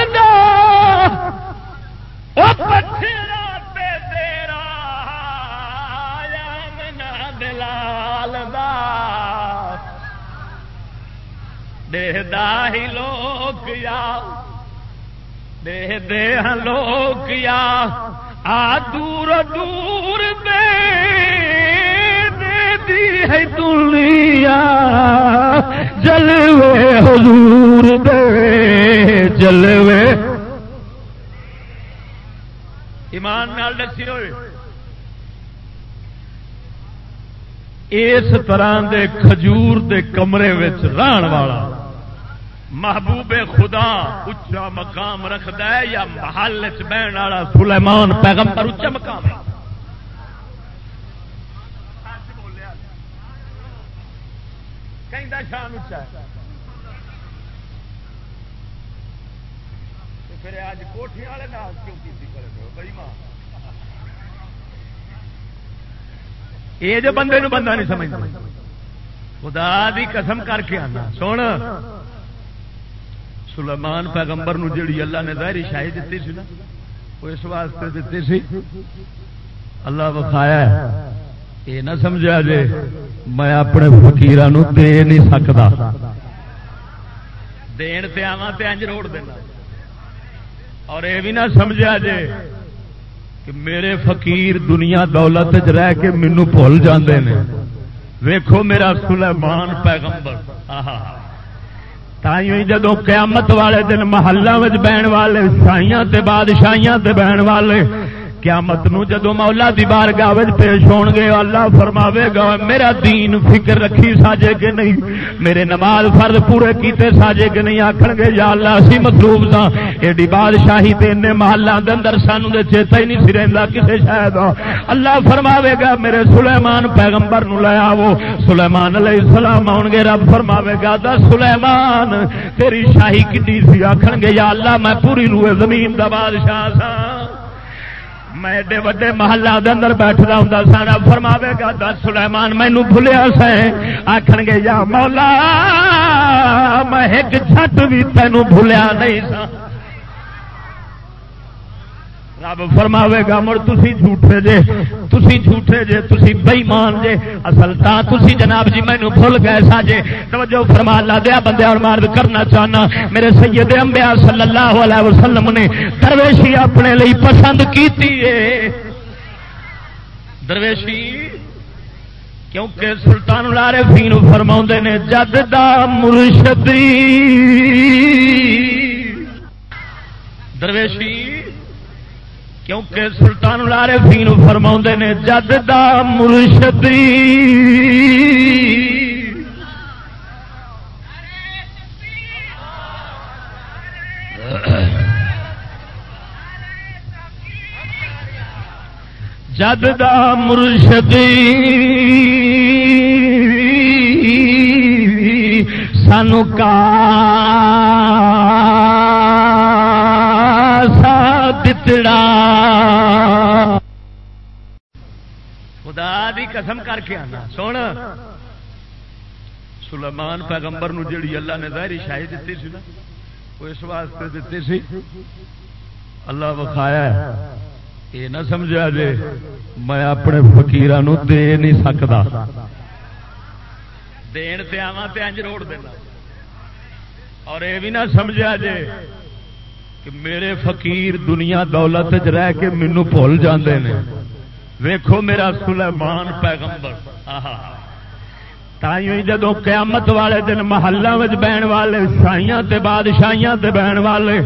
تیرا دلال دا۔ ہی لوگ یا۔ دہ دے ہاں یا۔ آ دور دور دے دی ہے دنیا، جلوے حضور دے، جلوے۔ ایمان نال دسی ہوئے۔ اس طرح دے کھجور دے کمرے رہن والا۔ محبوب خدا اچا مقام رکھد ہے یا محل بہن والا سلیمان پیغمبر اچا مقام شان اچا پھر اج کوٹھی والے کیوں کی بڑی ماں۔ یہ جو بندے بندہ نہیں سمجھتا۔ خدا دی قسم کر کے آنا۔ سونا سلیمان پیغمبر نو جڑی اللہ نے ظاہری شاہی دیتی سی نا، وہ اس واسطے دیتی سی، اللہ بخایا یہ نہ سمجھا جے، میں اپنے فکیر دے نہیں سکتا۔ دین تے آوا تے انج روڑ دینا۔ اور یہ بھی نہ سمجھا جے کہ میرے فقیر دنیا دولت رہ کے مینو بھول جاندے نے۔ ویکھو میرا سلیمان پیغمبر۔ آہا۔ جدو قیامت والے دن محلہ بہن والے سائیاں تے بادشاہیاں تے بہن والے قیامت نو جدو مولا دی بار گاوج پیش ہون گے اللہ فرماوے گا، میرا دین فکر رکھی ساجے کہ نہیں؟ میرے نماز فرض پورے کیتے ساجے کہ نہیں؟ آکھن گے، یا اللہ، اسی مطلوب سا ایڈی بادشاہی تے نے محلہ دے اندر سانو دے چیتا ہی نہیں سی رہندا، کسے شاید اللہ فرماوے گا، میرے سلیمان پیغمبر نو لے آو سلیمان علیہ السلام آن گے، رب فرماوے گا، دا سلیمان، تیری شاہی کڈی سی۔ آکھن گے، یا اللہ، میں پوری روح زمین دا بادشاہ سا میں ایڈے وڈے محلہ دے اندر بیٹھتا ہوں سارا فرماوے گا، دس سلیمان مینو بھولیا سا آخر گے، یا مولا، میں ایک جھٹ بھی تینوں بھولیا نہیں سا۔ رب فرماوے گا، مڑ تھی جھوٹے جے تھی جھوٹے جے تھی بئیمان جے، اصل تا تھی جناب جی مینو بھول گئے سا جے۔ توجہ فرما لا دیا بندے، اور مارد کرنا چاہنا، میرے سید انبیاء صلی اللہ علیہ وسلم نے درویشی اپنے لیے پسند کیتی ہے۔ درویشی، کیونکہ سلطان لارے فین فرما نے، جد دا مرشدی۔ درویشی کیونکہ سلطان لارے فین فرما نے جد دا مرشدی جد دا مرشدی سانو کا قسم کر کے آنا۔ سن۔ سلمان پیغمبر نو جڑی اللہ نے ظاہری شاہی دیتی سی نا، وہ اس واسطے دیتی سی، اللہ بخایا یہ نہ سمجھا جے، میں اپنے فکیر دے نہیں سکتا۔ دین تے آواں تے انج روڑ دینا۔ اور یہ بھی نہ سمجھا جے کہ میرے فقیر دنیا دولت رہ کے مینو بھول جاندے نے۔ ویکھو میرا سلیمان پیغمبر۔ تھی جدو قیامت والے دن محلہ بہن والے، سائیاں تے بادشاہیاں تے بہن والے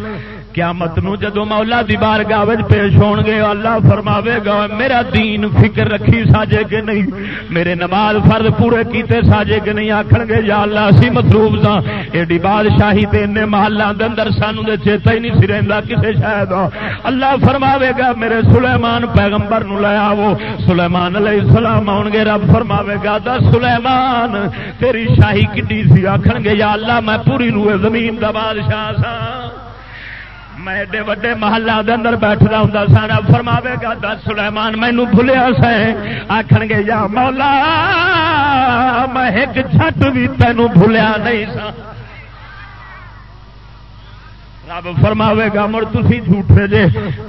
قیامت نو جدو مولا دی بار گاوج پیش ہون گے، اللہ فرماوے گا، میرا دین فکر رکھی ساجے کہ نہیں؟ میرے نماز فرض پورے کیتے ساجے کہ نہیں؟ آکھن گے، یا اللہ، اسی مطلوب سا ایڈی بادشاہی تے نے محلہ دے اندر سانو دے چیتا ہی نہیں سی رہندا، کسے شاید ہاں۔ اللہ فرماوے گا، میرے سلیمان پیغمبر نو لے آو سلیمان علیہ السلام آن گے، رب فرماوے گا دا سلیمان، تیری شاہی کڈی سی؟ آکھن گے، یا اللہ، میں پوری روح زمین دا بادشاہ سا میں ایڈے وڈے محلہ دے اندر بیٹھتا ہوں سارا فرماوے گا، دس سلیمان مینو بھولیا سا آکھن گے، یا مولا، میں ایک جھٹ بھی تینوں بھولیا نہیں سا۔ رب فرماوے گا، مڑ تھی جھوٹے جے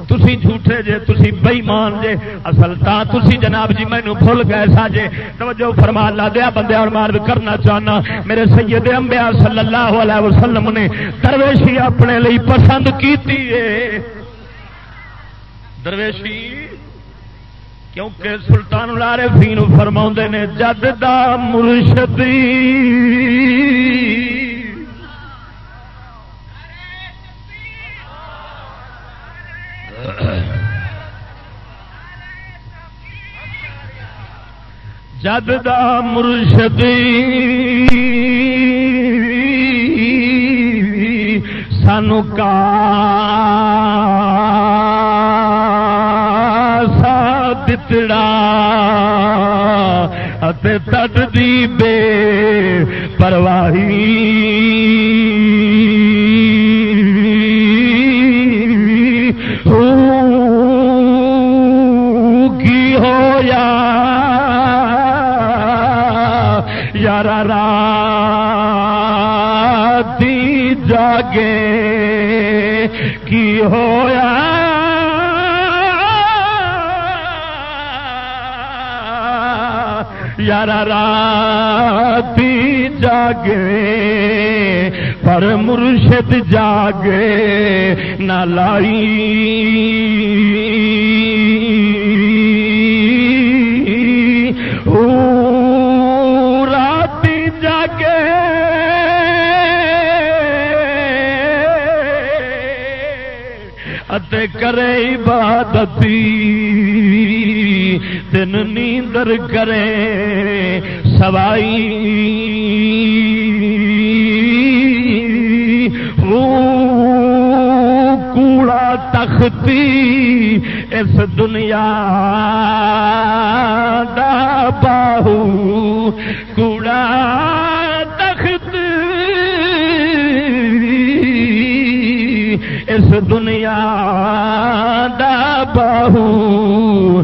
تھی جھوٹے جے تھی بئیمان جے۔ اصل تا تھی جناب جی مینو بھول گئے سا جے۔ توجہ فرما لا دیا بندے اور مارد کرنا چاہنا۔ میرے سید انبیاء صلی اللہ علیہ وسلم نے درویشی اپنے لیے پسند کیتی ہے۔ درویشی، کیونکہ سلطان لارے فین فرما نے، جد دا مرشدی جد دا مرشدی سانو کا سا دتڑا تٹ دی بے پرواہی یار راتی جاگے کی ہویا؟ یار راتی جاگے پر مرشد جاگے نہ لائی۔ کرے عبادتی تین نیندر کرے سوائی۔ کوڑا تختی اس دنیا دا باہو۔ کوڑا اس دنیا دا باہو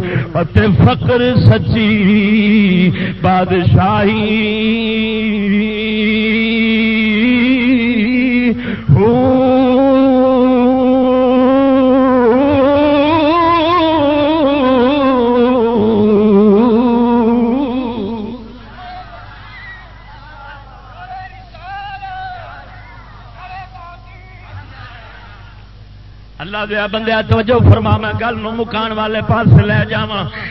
فقر سچی بادشاہی دیا بندے توجہ فرما، میں گل نو مکان والے پاس لے جا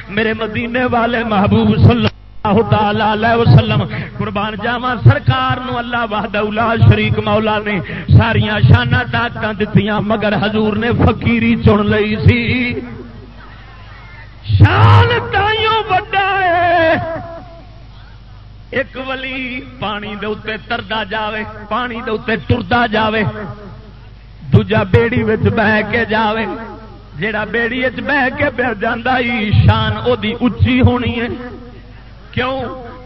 میرے مدینے والے محبوب صلی اللہ تعالی وسلم قربان جاوا سرکار نو اللہ وحدہ اولا شریک مولا نے ساریاں شانہ طاقت دتیاں، مگر حضور نے فقیری چن لئی سی۔ شان تائیوں بڑا ہے۔ ایک ولی پانی دے اتنے تردا جاوے، پانی دے اتنے ٹردا جاوے۔ دوجا بیڑی وچ بہ کے جاوے جیڑا بیڑی وچ بہ کے پہ جانا شان وہ اچھی ہونی ہے کیوں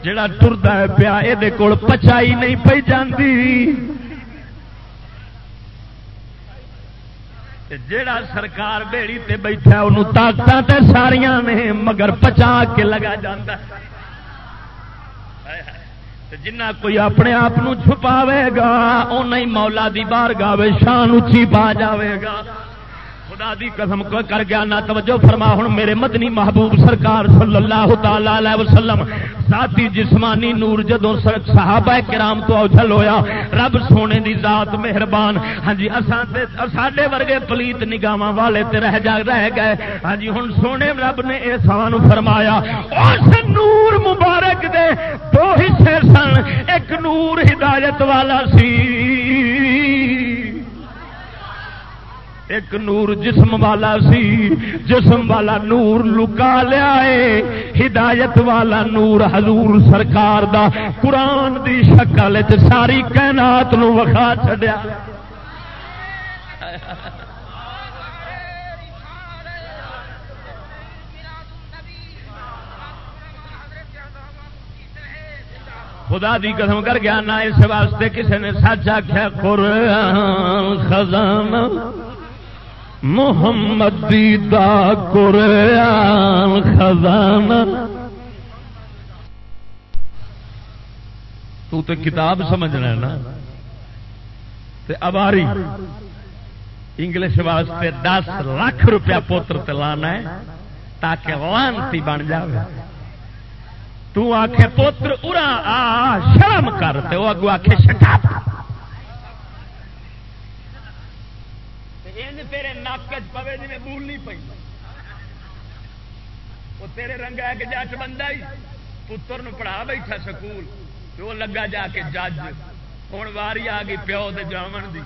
جڑا ٹرتا ہے پیا یہ کول پچائی نہیں پی جاتی جیڑا سرکار بیڑی تے بیٹھا انہوں طاقت ساریاں نے مگر پچا کے لگا جاتا جنا کوئی اپنے آپ چھپاوے گا اُن ہی مولا دی بار گاوے شان اچھی پا جاوے گا۔ خدا دی قسم کر گیا، نہ توجہ فرما ہوں میرے مدنی محبوب سرکار صلی اللہ تعالی وسلم ذاتی جسمانی نور جدو صحابہ کرام تو اوجھل ہویا، رب سونے دی ذات مہربان۔ ہاں جی ساڈے ورگے پلیت نگاہ والے تے رہ جا رہ گئے۔ ہاں جی ہن سونے رب نے احسان فرمایا، اس نور مبارک دے دو حصے سن، ایک نور ہدایت والا سی۔ ایک نور جسم والا سی، جسم والا نور لکا لیا ہے۔ ہدایت والا نور حضور سرکار دا۔ قرآن دی شکل ساری کائنات نو وکھا چڈیا خدا دی قسم کر گیا نہ اس واسطے کسی نے سچ آخیا قرآن خزانہ۔ محمد دا قرآن خزانہ۔ تو تے کتاب سمجھنا ہے نا۔ تے اباری۔ انگلش واسطے دس لاکھ روپیہ پوتر تلانا ہے تاکہ لانتی بن جائے تو آخے پوتر ارا آ، شرم کرتے وہ اگو آخے شکا ان تیرے نک پوے جی بولنی پی وہ تیرے رنگا کہ جٹ بندہ ہی پتر پڑھا بیٹھا سکول وہ لگا جا کے جج۔ ہوں واری آ گئی پیو دے جامن دی۔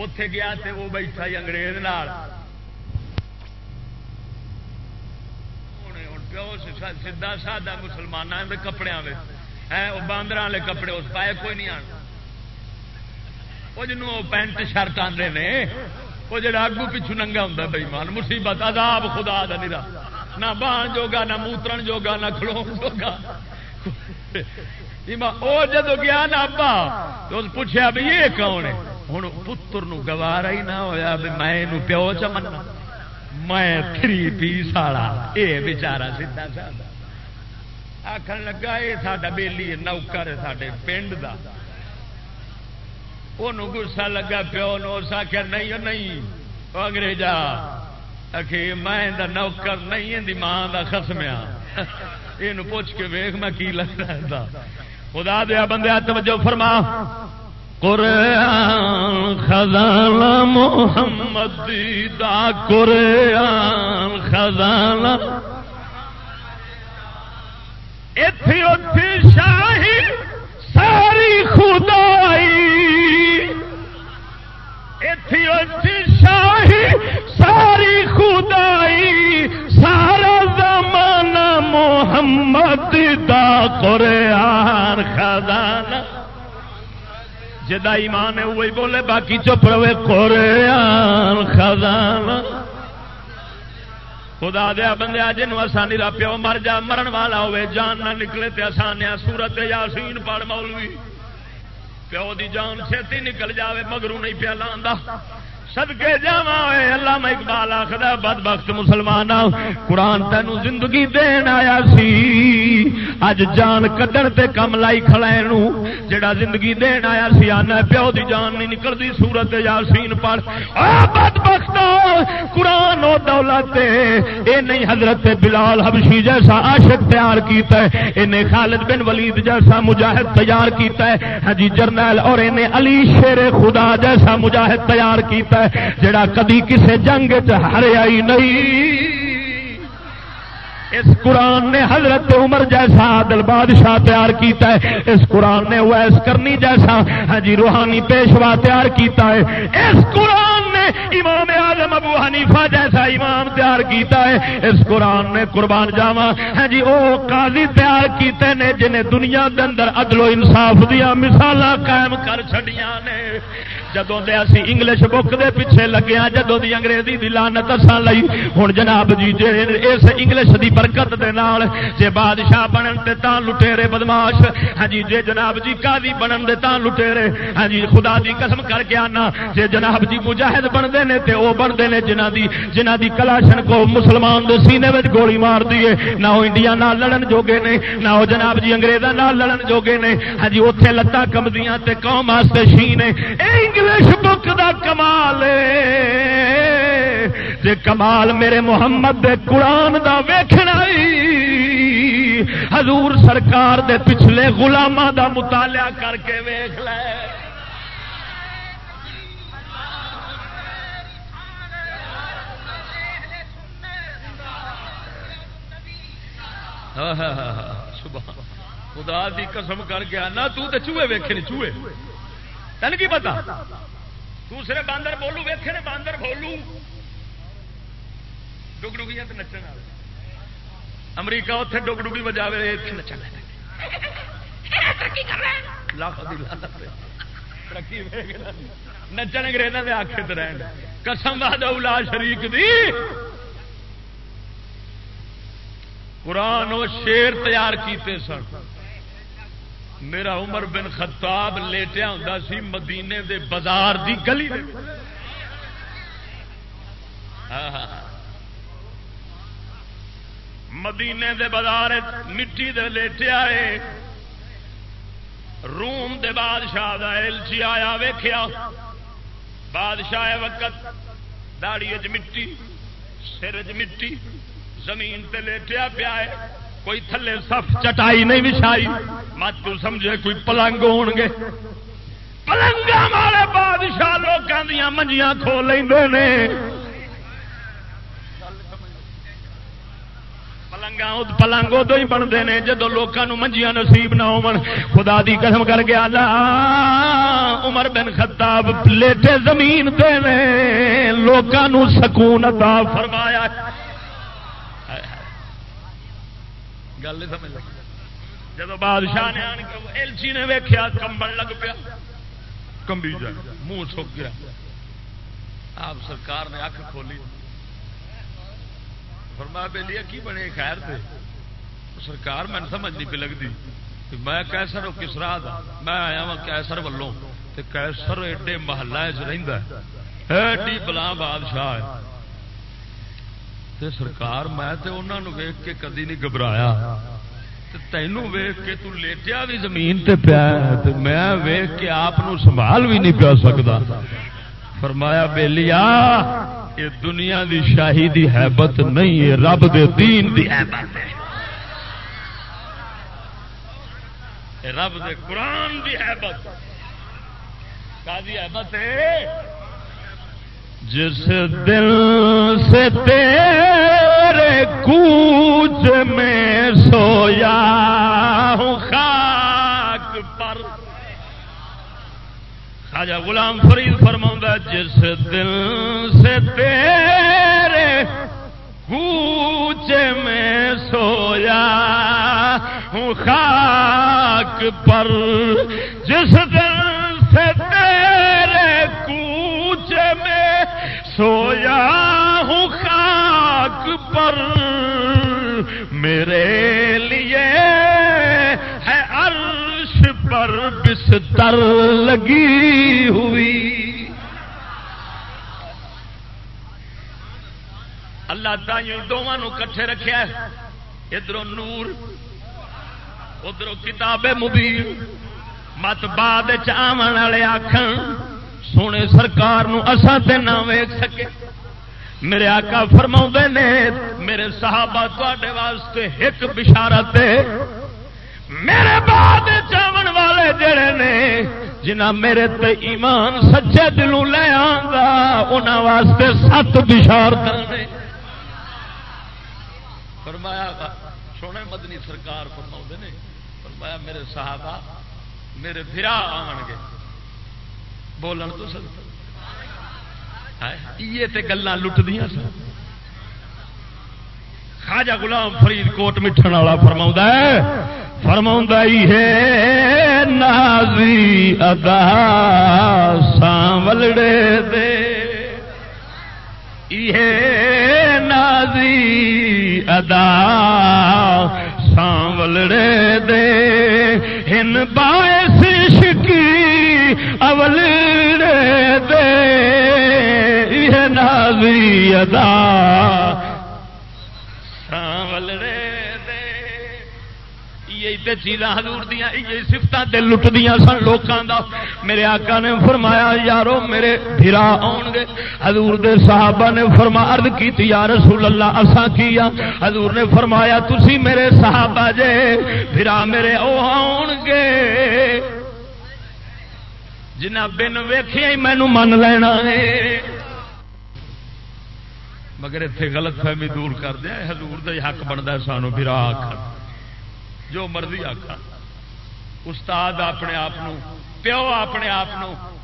اتے گیا تے وہ بیٹھا ہی انگریز نال۔ پیو سیدا سادہ مسلمانوں کے کپڑے وہ باندر والے کپڑے، اس پائے کوئی نہیں آنا وہ جنوب پینٹ شرٹ آتے ہیں وہ جڑا اگو پچھو ننگا ہوں بھائی مان مصیبت، عذاب، خدا دا نہیں نہ بان جوگا، نہ موترن جوگا، نہ کھلو جوگا۔ وہ جدو گیا نا ابا، تو پوچھا بھی یہ کون ہے؟ ہوں پتر گوارا ہی نہ ہوا بھی میں پیو چمنا میں تھری پیس والا یہ بچارا سیدا سا آخر لگا یہ سا بیلی نوکر ہے سارے پنڈ کا گسا لگا پیو نو اس آخیا نہیں نہیں۔ انگریزا میں نوکر نہیں ماں کا خسمیا یہ پوچھ کے ویخ میں کی لگتا خدا دیا بندے توجہ فرما۔ قرآن خزانہ محمد دا قرآن خزانہ۔ اتے شاہی ساری خدائی اتھی اچھی شاہی ساری خدائی سارا زمانہ محمد دا قرآن خزانہ جدا ایمان ہے وہی بولے باقی چپ رہے قرآن خزانہ خدا دیا بندے جنوب آسانی را پیو مر جا، مرن والا ہوے جان نہ نکلے تے آسانیا سورت یاسین پڑھ مولوی۔ پیو دی جان چھتی نکل جاوے مگرو نہیں پیا لاندہ سدکے جا اللہ میں اقبال آخر بد بخت مسلمان قرآن تین زندگی دین آیا سی۔ اج جان کڈن تے کم لائی کھڑے جڑا زندگی دین آیا سی آنا پیو دی جان نہیں نکلتی سورت یاسین پڑھ۔ بد بخت قرآن و دولت اے نہیں حضرت بلال حبشی جیسا عاشق تیار کیتا ہے۔ انہیں خالد بن ولید جیسا مجاہد تیار کیتا ہے۔ ہاں جی جرنیل اور انہیں علی شیر خدا جیسا مجاہد تیار کیتا ہے۔ جڑا کدی کسے جنگ چریا ہی نہیں۔ اس قرآن نے حضرت عمر جیسا دل بادشاہ تیار کیتا ہے، اس قرآن نے ویس کرنی جیسا ہاں جی روحانی پیشوا تیار کیتا ہے۔ اس قرآن نے امام اعظم ابو حنیفہ جیسا امام تیار کیتا ہے۔ اس قرآن نے قربان جاوا ہاں جی وہ قاضی تیار کیتے نے جنہیں دنیا کے اندر عدل و انصاف دیا مثال قائم کر چڑیا نے۔ جدوں دے اسی انگلش بک دے پیچھے لگے ہاں جدوں دی انگریزی دی لعنت اساں لئی۔ ہن جناب جی جے اس انگلش دی برکت دے نال جے بادشاہ بنن تے تاں لٹیرے بدماش۔ ہاں جی جے جناب جی قاضی بنن دے تاں لٹیرے۔ ہاں جی خدا دی قسم کر کے آنا۔ جے جناب جی مجاہد بندے نے تے او بندے نے جنہاں دی جنہاں دی کلاشن کو مسلمان دے سینے وچ گولی مار دیے نہ او انڈیا نال لڑن جوگے نے، نہ او جناب جی انگریزاں نال لڑن جوگے نے۔ ہاں جی اوتھے لتاں کمدیاں تے قوم واسطے شین ہے۔ اے انگلش درویش بک دا کمال جے کمال میرے محمد دے قرآن دا ویکھنا حضور سرکار دے پچھلے غلاماں دا مطالعہ کر کے ویکھ لے۔ ہاں، ہاں، ہاں، خدا دی قسم کر کے آنا، تو تے چوہے ویکھے نہیں، چوہے۔ تین کی پتا دوسرے باندر بولو، ویکھے نے باندر بولو۔ ڈگ ڈگی نچن امریکہ اتنے ڈگ ڈگی بجا نچن نچن انگریزوں کے آخر رہن۔ قسم اولا شریک دی۔ قرآن و شیر تیار کیتے سن۔ میرا عمر بن خطاب لیٹیا ہوں سی مدینے دے بازار دی گلی ہاں، ہاں، ہاں۔ مدینے دے بازار مٹی دے لیٹیا ہے روم دے بادشاہ دا ایلچی آیا ویخیا بادشاہ وقت داڑی مٹی، سر مٹی، زمین تے لیٹیا پیا ہے کوئی تھلے سف چٹائی نہیں بچھائی مت تو سمجھے کوئی پلنگ ہو گے پلنگ والے بادشاہ لوگوں دیا منجیاں کھو لیں پلنگ ادو ہی بنتے ہیں جدو لوگوں منجیاں نصیب نہ ہو خدا دی قسم کر گیا عمر بن خطاب لیٹے زمین دے لوگوں سکون عطا فرمایا۔ گل نہیں سمجھ لگی۔ جب بادشاہ نے آن کے ایلچی نے ویکیا کمبن لگ پیا۔ کمبی جائے منہ سک گیا۔ آپ سرکار نے اک کھولی۔ فرما بے لیا، کی بنے؟ خیر تھے سرکار میں سمجھ نہیں پہ لگتی۔ میں کیسر کس راہ دا؟ میں آیا وا کیسر ولوں۔ تے کیسر ایڈے محلہ چ ایڈی بلا بادشاہ ہے۔ تے سرکار، میں تے انہاں نو ویکھ کے کدی نہیں گھبرایا۔ تینوں ویخ کے تو لیٹیا بھی زمین تے پیا تے میں ویخ کے آپ نو سنبھال بھی نہیں پیا سکتا فرمایا بےلیا یہ دنیا دی شاہی دی حیبت نہیں ہے رب دے دین دی حیبت ہے۔ رب دے قرآن دی حیبت۔ کا حیبت ہے؟ جس دل سے تیرے کوچ میں سویا ہوں خاک پر۔ خواجہ غلام فرید فرما جس دل سے تیرے کوچے میں سویا ہوں خاک پر۔ جس دن سویا ہوں خاک پر۔ میرے لیے ہے عرش پر بستر لگی ہوئی۔ اللہ تھی دونوں کٹھے رکھا ادھر نور ادھر کتاب مبین۔ مت بعد آن والے آخ سونے سرکار تے نہ ویک سکے۔ میرے آقا فرما نے، میرے صحابہ تے واسطے ایک بشارت میرے بعد چاون والے جڑے نے جنا میرے تے ایمان سچے دلوں لے آ واسطے سات بشارت نے۔ فرمایا سونے مدنی سرکار فرما نے، فرمایا میرے صحابہ، میرے برا آن گے۔ بولن تو سر یہ گلان لٹ دیا سن۔ خاجہ غلام فرید کوٹ مٹھن والا فرما ہے فرما ہے، نازی ادا سانولڑے دے۔ یہ نازی ادا سانولڑے دے۔ ہن باعث شکی اولڑے دے، یہ نازی ادا۔ سانولڑے چیزاں ہزور دیا سفت دل لٹدیا سن لوگوں کا میرے آقا نے فرمایا، یارو میرے بھرا آن گے۔ ہزور دے صحابہ نے فرما ارد کی یا رسول اللہ اسا کیا حضور نے فرمایا، تسی میرے صحابہ جے بھرا میرے او آن گے۔ جنہ بن ویخیا ہی مینو من لینا ہے۔ مگر اتنے غلط فہمی دور کر دیا حضور دا حق بنتا سانو برا آخر جو مرضی آخا استاد اپنے آپ پیو اپنے آپ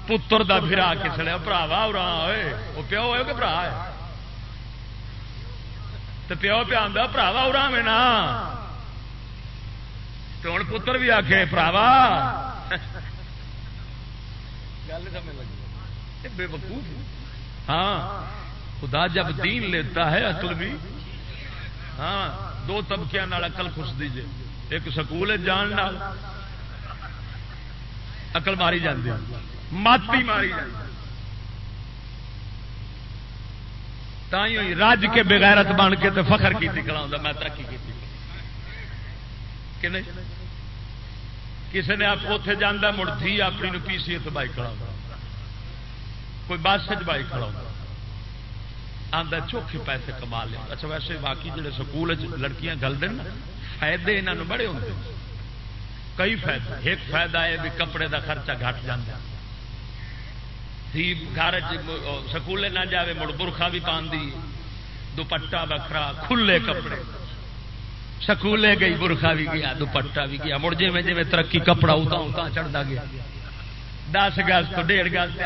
پتر دا پھرا کسڑیا براوا ہوئے وہ پیو ہوئے کہ برا ہے؟ تو پیو پیا براوا ارا میں نا۔ تو ہوں پتر بھی آخے براوا بے وقوف ہاں خدا جب دین لیتا ہے اصل بھی ہاں دو طبقے اکل خوش دیجیے ایک سکول جان اقل ماری جاتی ماتی ماری جاتی رج کے بغیرت بن کے تو فخر کی کلا میں ترقی کی نہیں؟ کسی نے اتے جانا مڑ تھی اپنی پی سی ات بائی کھڑا کوئی بس چائی کھڑا آدھا چوکھے پیسے کما لیا اچھا ویسے باقی جڑے سکول لڑکیاں گل دیں فائدے یہاں بڑے ہوتے کئی فائدے۔ ایک فائدہ ہے بھی کپڑے دا خرچہ گھٹ جا گھر سکولے نہ جائے مڑ برخا بھی پاندی۔ دوپٹا بکھرا کھلے کپڑے۔ سکولے گئی برخا بھی گیا دوپٹا بھی گیا مڑ جی میں جی ترقی کپڑا اتنا اتنا چڑھتا گیا۔ دس گز تو ڈیڑھ گز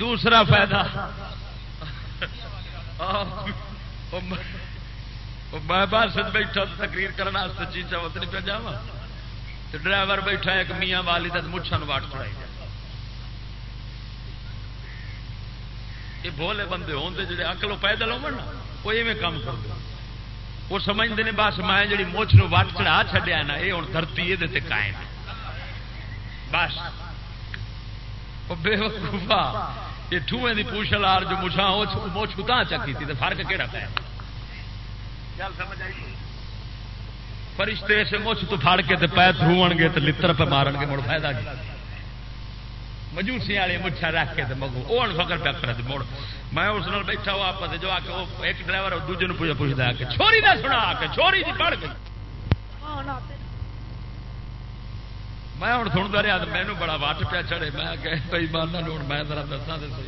دوسرا فائدہ۔ میں بس بیٹھا تقریر کرنے چیزا وت نہیں پہ جا ڈرائیور بیٹھا ایک میاں والی تک مچھان واٹ چڑھائی یہ بولے بندے ہوتے جڑے اکلو پیدل ہو وہ ایویں کام کرتے وہ سمجھتے ہیں بس میں جی مچھ نو وٹ چڑھا چڈیا نا، یہ ہوں دھرتی یہ قائم بس۔ بے وقوفا یہ ٹوئیں دی پوچھ لار جو مچھا موچ کتا چکی تھی فرق کہڑا پہ فرشتے سے مچھ تو پھاڑ کے پیر تھرو گے تو لڑ پہ مارن گے، مڑ فائدہ کی؟ مجوسی والے مچھا رکھ کے مگو۔ وہ فکر پہ کر مڑ میں اس نال بیٹھا ہوا آپ جو آ کے ایک ڈرائیور دوجے پوچھا پوچھتا کہ چھوری نہ سنا کے چھوری جی پڑھ گئی۔ میں ہوں سنتا رہا مینو بڑا وٹ پیا چڑھے۔ میں کہ ماننا میں ذرا دسا دس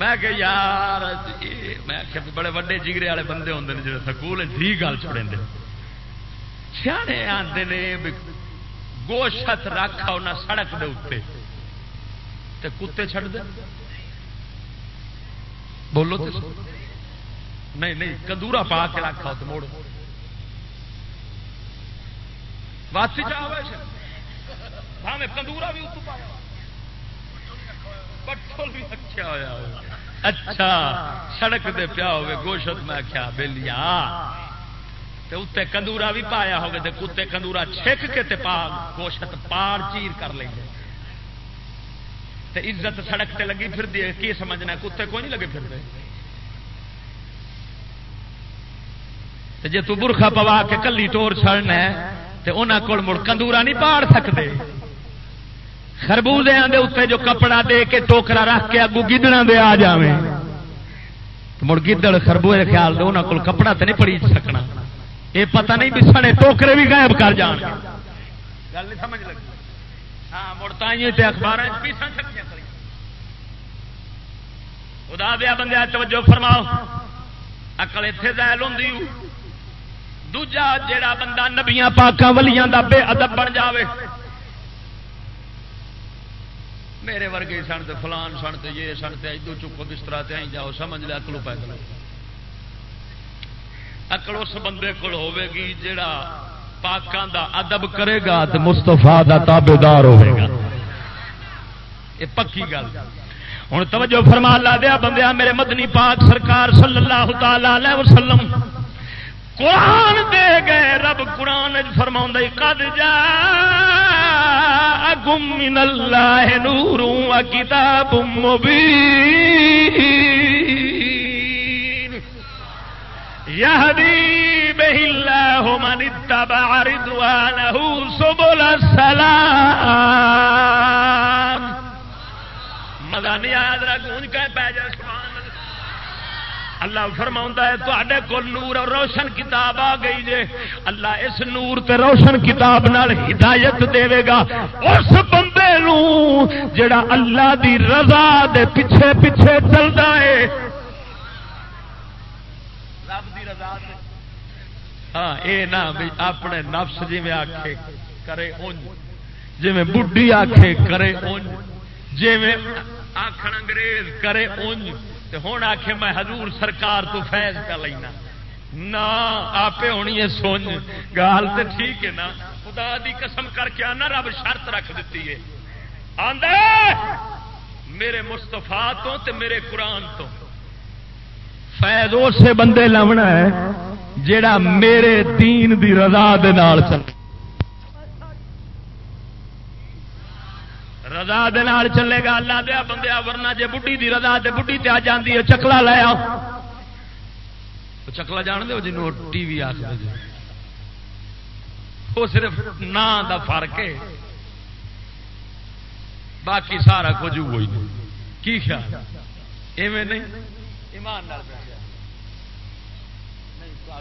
میں کہ یار جی، میں بڑے وڈے جگرے والے بندے ہوتے ہیں جی سکول جی گل چھوڑے سیانے آتے نے، گوشت رکھ انہیں سڑک دے اتنے تے کتے چڑھ دے۔ بولو تو نہیں نہیں، کندورا پا کے رکھا تو موڑ واسی چاہ کندورا بھی پایا۔ پٹھول بھی رکھا ہوا اچھا سڑک دے پیا ہوگی گوشت میں کیا بلیا اتنے کندورا بھی پایا ہوگا۔ کتے کندورا چھک کے تے پا، گوشت پار چیر کر لیں گے۔ تے عزت سڑک تے لگی پھر دی، کی سمجھنا کتے کوئی نہیں لگے پھر جی برخا پوا کے کلی ٹور چڑنا تو انہوں کو مڑ کندورا نہیں پاڑ سکتے۔ خربوزے دے اتنے جو کپڑا دے کے ٹوکرا رکھ کے اگو گدڑا دے آ جائے مڑ گدڑ خربوزے خیال دے انہوں کو کپڑا تو نہیں پڑی سکنا۔ یہ پتہ نہیں بھی سڑے ٹوکرے بھی غائب کر جان۔ گل نہیں سمجھ لگی؟ ہاں مڑ تے اخبار خدا دیا بندے توجہ فرماؤ۔ اکل اتے زائل ہوں دوجا، جیڑا بندہ نبیاں پاکاں ولیاں دا بے ادب بن جاوے۔ میرے ورگے سن تو فلان سن تو یہ سن تو ادو چکو بستر تے جاؤ، سمجھ لیا اکلو پیدل اکل اس بندے کو ہوے جڑا پاکاں دا ادب کرے گا تو مستفا دا تابے دار ہوے گا۔ یہ پکی گل۔ ہوں توجہ فرما لا دیا بندیا میرے مدنی پاک سرکار صلی اللہ تعالی وسلم، قرآن دے گئے رب قرآن فرما کد جا گم من اللہ نور کتاب مبین۔ یہدی بہ اللہ من اتبع رضوانہ سبل السلام. مزہ نہیں آیا ذرا گونج کے پہ جائے، سبحان اللہ۔ فرما ہے تے کو نور اور روشن کتاب آ گئی جے۔ اللہ اس نور تے روشن کتاب نال ہدایت دے گا۔ اس بندے نو جڑا اللہ دی رضا دے پیچھے پیچھے چلتا ہے رب دی رضا دے ہاں اے نا اپنے نفس جی میں آکھے کرے اونج جی میں بڈھی آکھے کرے اونج جی میں آخر انگریز کرے اونج ہوں آخ میں حضور سرکار تو فیض پہ لینا نہ آپ ہونی ہے سونج گال تو ٹھیک ہے نا خدا دی قسم کر کے آنا رب شرط رکھ دیتی ہے میرے مستفا تو تے میرے قرآن تو فیض اسے بندے لونا ہے جیڑا میرے دین دی رضا دے نال چل رضا دال چلے گا اللہ دیا بندیا، ورنہ جے بڈھی دی رضا تے بڈھی تے آ جاندی ہے، چکلا لایا چکلا جان دو جنوں ٹی وی آ وہ صرف نا دا فرق ہے۔ باقی سارا کچھ وہی نہیں۔ کی خیال؟ ایویں نہیں؟ ایمان نال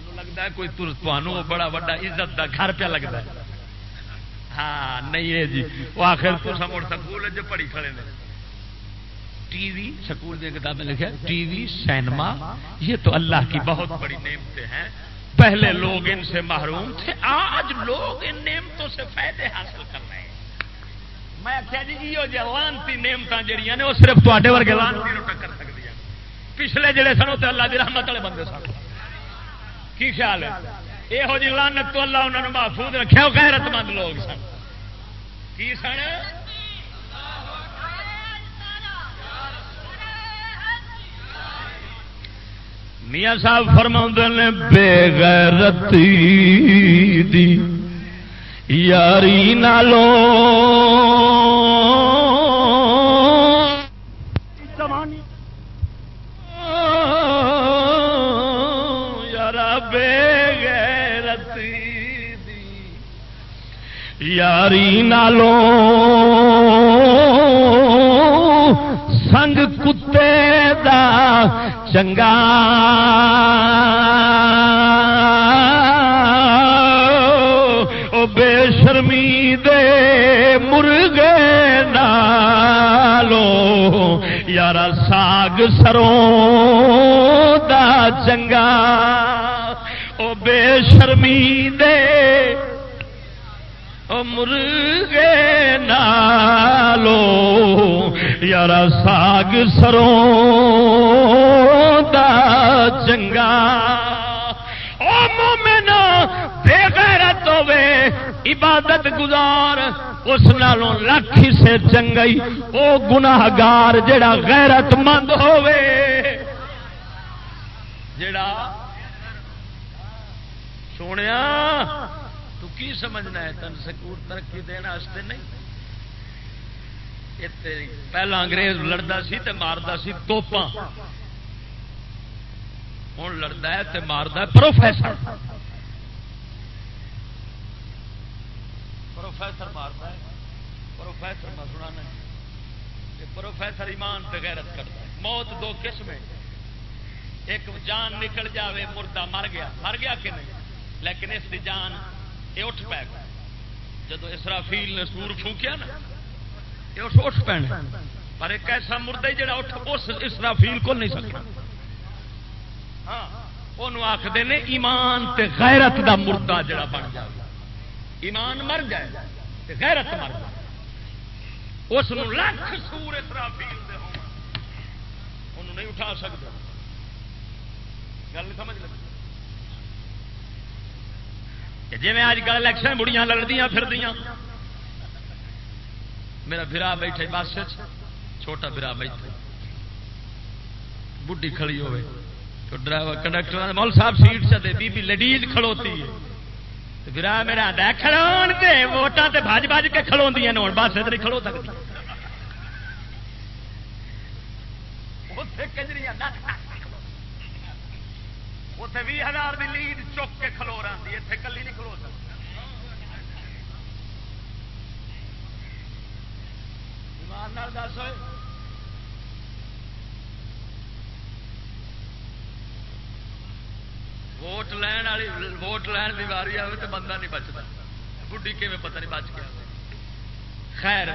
لگتا ہے، کوئی تمہوں بڑا بڑا عزت دا گھر پہ لگتا ہے۔ ہاں نہیں ہے جی۔ وہ آخر مڑ سکول جو پڑھی کھڑے نے۔ ٹی وی، سکول کی کتابیں لکھا ٹی وی، سینما، یہ تو اللہ کی بہت بڑی نعمتیں ہیں۔ پہلے لوگ ان سے محروم تھے، آج لوگ ان نعمتوں سے فائدے حاصل کر رہے ہیں۔ میں آخیا جی یہ لانتی نعمت جہیا نے، وہ صرف تے ورگے لانتی ٹکر سکتی ہیں پچھلے جڑے سن تو اللہ کی رحمت والے بندے سن۔ کی خیال ہے؟ یہو جی لانت تو اللہ انہوں نے محفوظ رکھا وہ غیرت مند لوگ سن۔ کی سن؟ میاں صاحب فرما نے بے غیرتی دی یاری نالوں یاری نالوں سنگ کتے دا چنگا او بے شرمی دے مرغے نالو یار ساگ سروں دا چنگا او بے شرمی دے مرغے نالو یار ساگ سروں دا چنگا۔ او مومنا بے غیرت ہوے عبادت گزار، اس نالوں لکھ سے چنگئی او گناہگار، جڑا غیرت مند ہوے جڑا سونے تو کی سمجھنا ہے؟ تن سکور ترقی دینا واسطے نہیں۔ پہلا انگریز لڑتا سی تے مارتا سی توپا ہوں لڑتا ہے تے مارتا پروفیسر۔ پروفیسر مارتا ہے۔ پروفیسر میں سنا پروفیسر ایمان تے غیرت کرتا ہے۔ موت دو قسم ہے ایک جان نکل جاوے، مردہ مر گیا۔ مر گیا کہ نہیں؟ لیکن اس کی جان یہ اٹھ پائے جب اسرافیل نے سور پھونکیا نا، یہ اٹھ اٹھ پینا پر ایک ایسا مردہ جڑا اٹھ اس اسرافیل کو نہیں سکتا۔ ہاں وہ آخر نے ایمان تے غیرت دا مردہ جڑا بن جائے۔ ایمان مر جائے تے غیرت مر جائے۔ اس لکھ سور اسرافیل دے ہوں نہیں اٹھا سکتا گل نہیں سمجھ لگی؟ جی میں اج کل الیکشن بڑیاں لڑدیاں پھر میرا برا بیٹھے بس چھوٹا برا بیٹھے۔ بڈی کھڑی ہوئے۔ تو ڈرائیور کنڈکٹر مول صاحب سیٹ سے دے، بی بی لڈیز کھڑوتی ہے۔ برا میرا دے کھڑون دے ووٹاں تے بھاج بھاج کے کھڑوندی ہیں نون بس ادھر کھڑو تک کجریاں اتنے بھی ہزار کی لیڈ چک کے کھلو رہی اتنے کلی نہیں کھلو سکتی۔ دس ووٹ لین والی، ووٹ لین کی واری آئے تو بندہ نہیں بچتا بڑھی کیون پتہ نہیں بچ گیا۔ خیر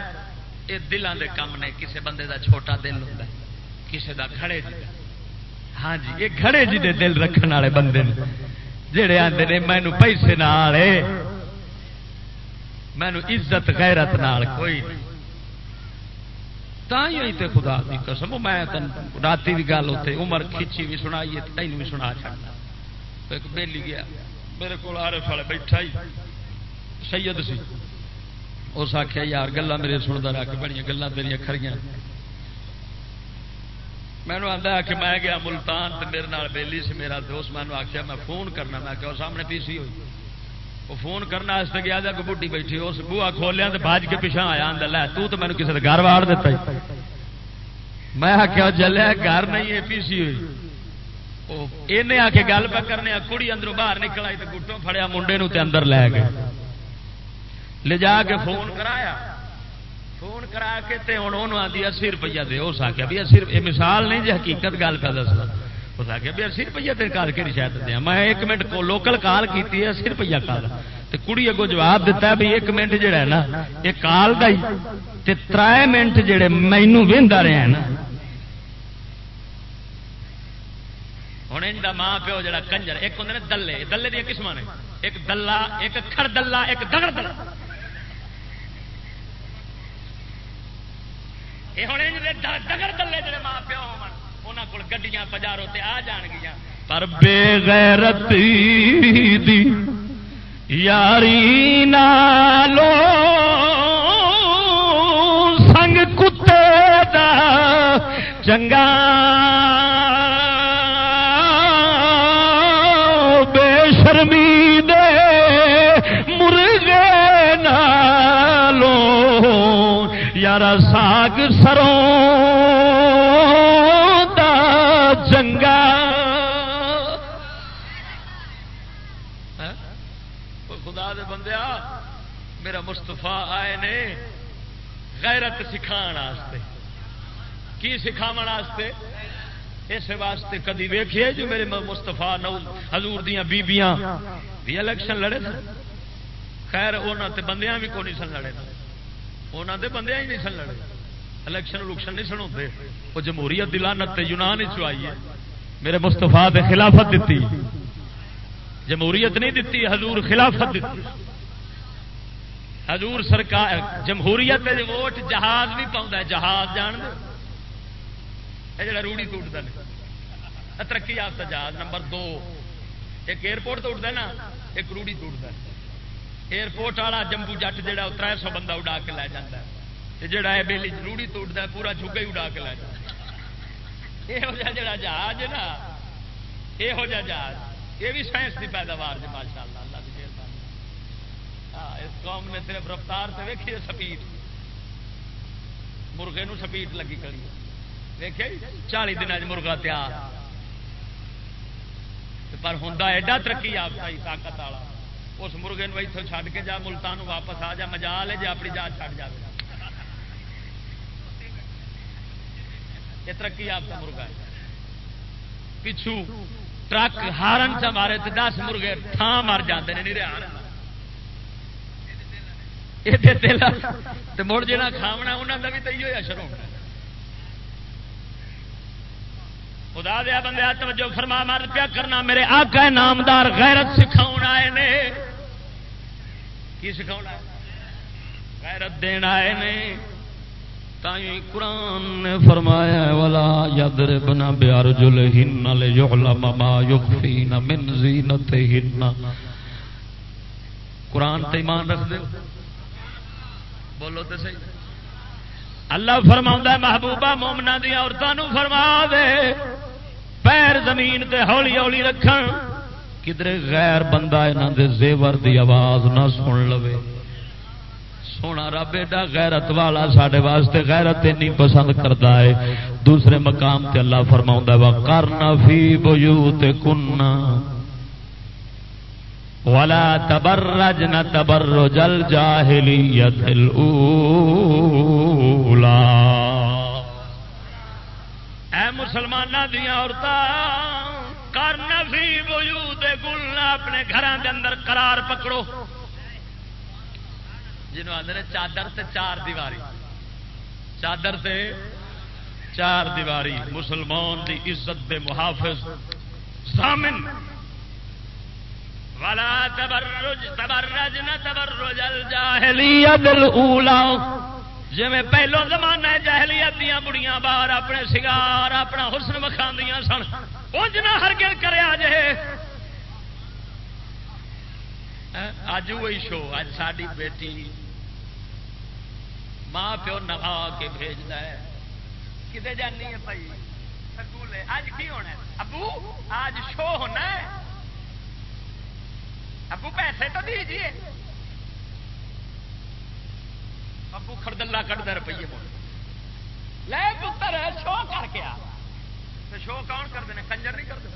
یہ دلان دے کام نے کسی بندے دا چھوٹا دل ہوتا کسی دا کھڑے جی۔ ہاں جی یہ کھڑے جی دے دل رکھنے والے بندے جڑے آتے نے مینو پیسے نال مینو عزت، غیرت نال کوئی نہیں۔ تے خدا دی قسم۔ میں رات کی گل ہوتے عمر کھچی بھی سنائی تین بھی سنا چڑنا ایک بیلی گیا۔ میرے کو آر ایف والے بیٹھا ہی۔ سید سی۔ اس آخیا یار گلا میرے سنتا رکھ بڑی گلا تیریا کھڑیاں۔ مینو آتا کہ میں گیا ملتان تو میرے نال بیلی سے میرا دوست مینو آخیا میں فون کرنا، میں کہ سامنے پی سی ہوئی۔ وہ فون کرنا اس گیا جا، کوئی بڈی بیٹھی اس بوا کھولیا تو باج کے پیچھا آیا لے تو تو مینو کسی گھر واڑ دیتا میں آخیا جلیا گھر نہیں ہے پی سی ہوئی۔ یہ آ کے گل پہ کرنے کڑی اندروں باہر نکل آئی تو گٹوں فڑیا منڈے اندر لے گئے۔ لے جا کے فون کرایا۔ فون کرا کے تے ہوں انہوں آدھی اسی روپیہ دے۔ اس آخیا بھی اسی یہ مثال نہیں جی حقیقت گل پہ دسنا اس آخیا بھی اسی روپیہ تین کال کے شاید دیا میں ایک منٹ کو لوکل کال کی اسی روپیہ کال تے کڑی اگو جواب دیتا ہے بھی ایک منٹ جڑا ہے نا، یہ کال کا ہی۔ تے ترائے منٹ جڑے مینو وہدا رہا ہے نا۔ ہوں ان ماں پیو جڑا کنجر، ایک ہوں دلے۔ دلے دیا قسم نے۔ ایک دلہ، ایک کھڑ دلہ، ایک دگڑ دلہ۔ یہ ہوں ڈگر دلے جڑے ماں پیو ہونا کو گڈیاں پجاروں تے آ جان گیا پر بے غیرت دی یاری نالو سنگ کتے دا چنگا بے شرمی دے مرغے نالو۔ یار ساگ سروں دا چنگا ہاں؟ خدا دے بندیا میرا مستفا آئے نے غیرت سکھان کی سکھاو اس واسطے کدی ویخیے جو میرے مستفا نو ہزور دیا بیبیاں بھی الیکشن لڑے خیر انہوں تے بندیاں بھی کون نہیں سن لڑے انہوں دے بندے ہی نہیں سن لڑے۔ الیکشن الیکشن نہیں سنا وہ جمہوریت دلانت یونان چائی ہے۔ میرے مستفا نے خلافت دیتی جمہوریت نہیں دیتی حضور خلافت دیتی حضور سرکار، جمہوریت ووٹ جہاز بھی پاؤں جہاز جان یہ جڑا روڑی ٹوٹتا ہے ترقی یافتہ جہاز نمبر دو۔ ایک ایئرپورٹ تو اٹھتا نا، ایک روڑی ٹوٹتا ہے۔ ایئرپورٹ والا جمبو جٹ جا تر سو بندہ اڈا کے لے جاتا ہے۔ جڑا ہے بہلی روڑی ٹوٹتا ہے پورا چوکا ہی اڈا کے لے جاتا یہ جڑا جہاز ہے نا یہ جہاز یہ بھی سائنس کی پیداوار ہے ماشاء اللہ اللہ کی ہاں اس قوم نے صرف رفتار سے ویکھی سپیڈ مرغے نو سپیڈ لگی کری دیکھے چالی دن مرغا تیار پر ہوں ایڈا ترقی یافتہ طاقت والا اس مرغے اتوں چھڈ کے جا ملتان واپس آ جا مجا لے جا اپنی جان چھڈ جائے یہ ترقی یافتہ مرغا ہے۔ پچھو ٹرک ہارن چ مارے تو دس مرغے تھان مر جاتے ہیں نہیں مڑ جا کھاونا انہوں کا بھی تو یہ شروع خدا دیا بندے توجہ فرما، مار پیا کرنا۔ میرے آقا نامدار غیرت سکھاؤ آئے نے۔ کی سکھاؤ غیرت دین آئے نے۔ تائی قرآن نے فرمایا والا یادر بنا بیار جل ہن لے یعلم ما یخفین من زینت ہن قرآن تے ایمان رکھ دے۔ بولو تو صحیح۔ اللہ فرما محبوبہ مومنا دیا عورتوں فرما دے۔ پیر زمین تے ہولی ہولی رکھ کدھر غیر بندہ یہاں دے زیور دی آواز نہ سن لو سونا رب ایڈا غیرت والا سڈے واسطے غیرت نہیں پسند کرتا ہے۔ دوسرے مقام تے اللہ فرما وا کرنا فی بجوت کننا ولا تبرجن تبرج الجاهليه الاولى اے مسلمان دیا عورت کر نفی وجود گلنا اپنے گھر کے اندر قرار پکڑو۔ جنوب آدھے چادر سے چار دیواری، چادر سے چار دیواری، مسلمان دی عزت دے محافظ سامن ولا تبرج تبرج نہ تبرج الجاہلیت الاولا جی میں پہلو زمانہ جہلیت دیا بڑیاں باہر اپنے سگار، اپنا حسن مکھا سن انج نہ ہر گل کرے جے ہاں، اج وہی شو اج ساری بیٹی ماں پیو نہا کے بھیجنا ہے۔ کتنے جانی ہے بھائی؟ سکول اج کی ہونا ہے؟ ابو، آج شو ہونا ہے؟ ابو پیسے تو دیجیے ابو خردلہ کٹ دے روپیے بول۔ لے پتر، شو کر کے آ۔ شو کون کرتے ہیں کنجر نہیں کرتے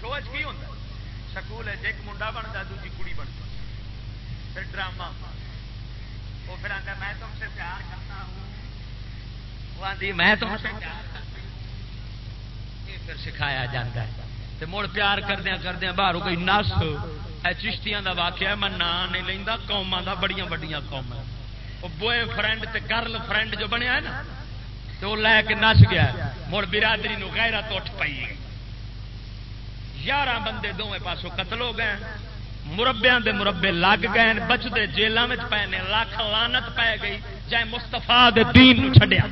شو کی ہوتا سکول ایک منڈا بنتا دوجی کڑی بنتی پھر ڈرامہ۔ وہ پھر آتا میں تم سے پیار کرتا ہوں. وہ آتی میں تم سے پیار کرتی ہوں. یہ پھر سکھایا جاتا ہے۔ تو مڑ پیار کردیا کردیا باہر کوئی نس۔ چشتیاں دا واقعہ میں نام نہیں لینا قوما دا، بڑیاں بڑیاں قوم بوائے فرینڈ تے گرل فرینڈ جو بنیا ہے نا تو وہ لے کے نس گیا مڑ برادری نو غیرت اٹھ پائی یارہ بندے دونوں پاسوں قتل ہو گئے مربیا دے مربے لگ گئے بچتے جیلوں میں پے نے لاکھ لانت پی گئی، جائے مستفا دین چھڈیا۔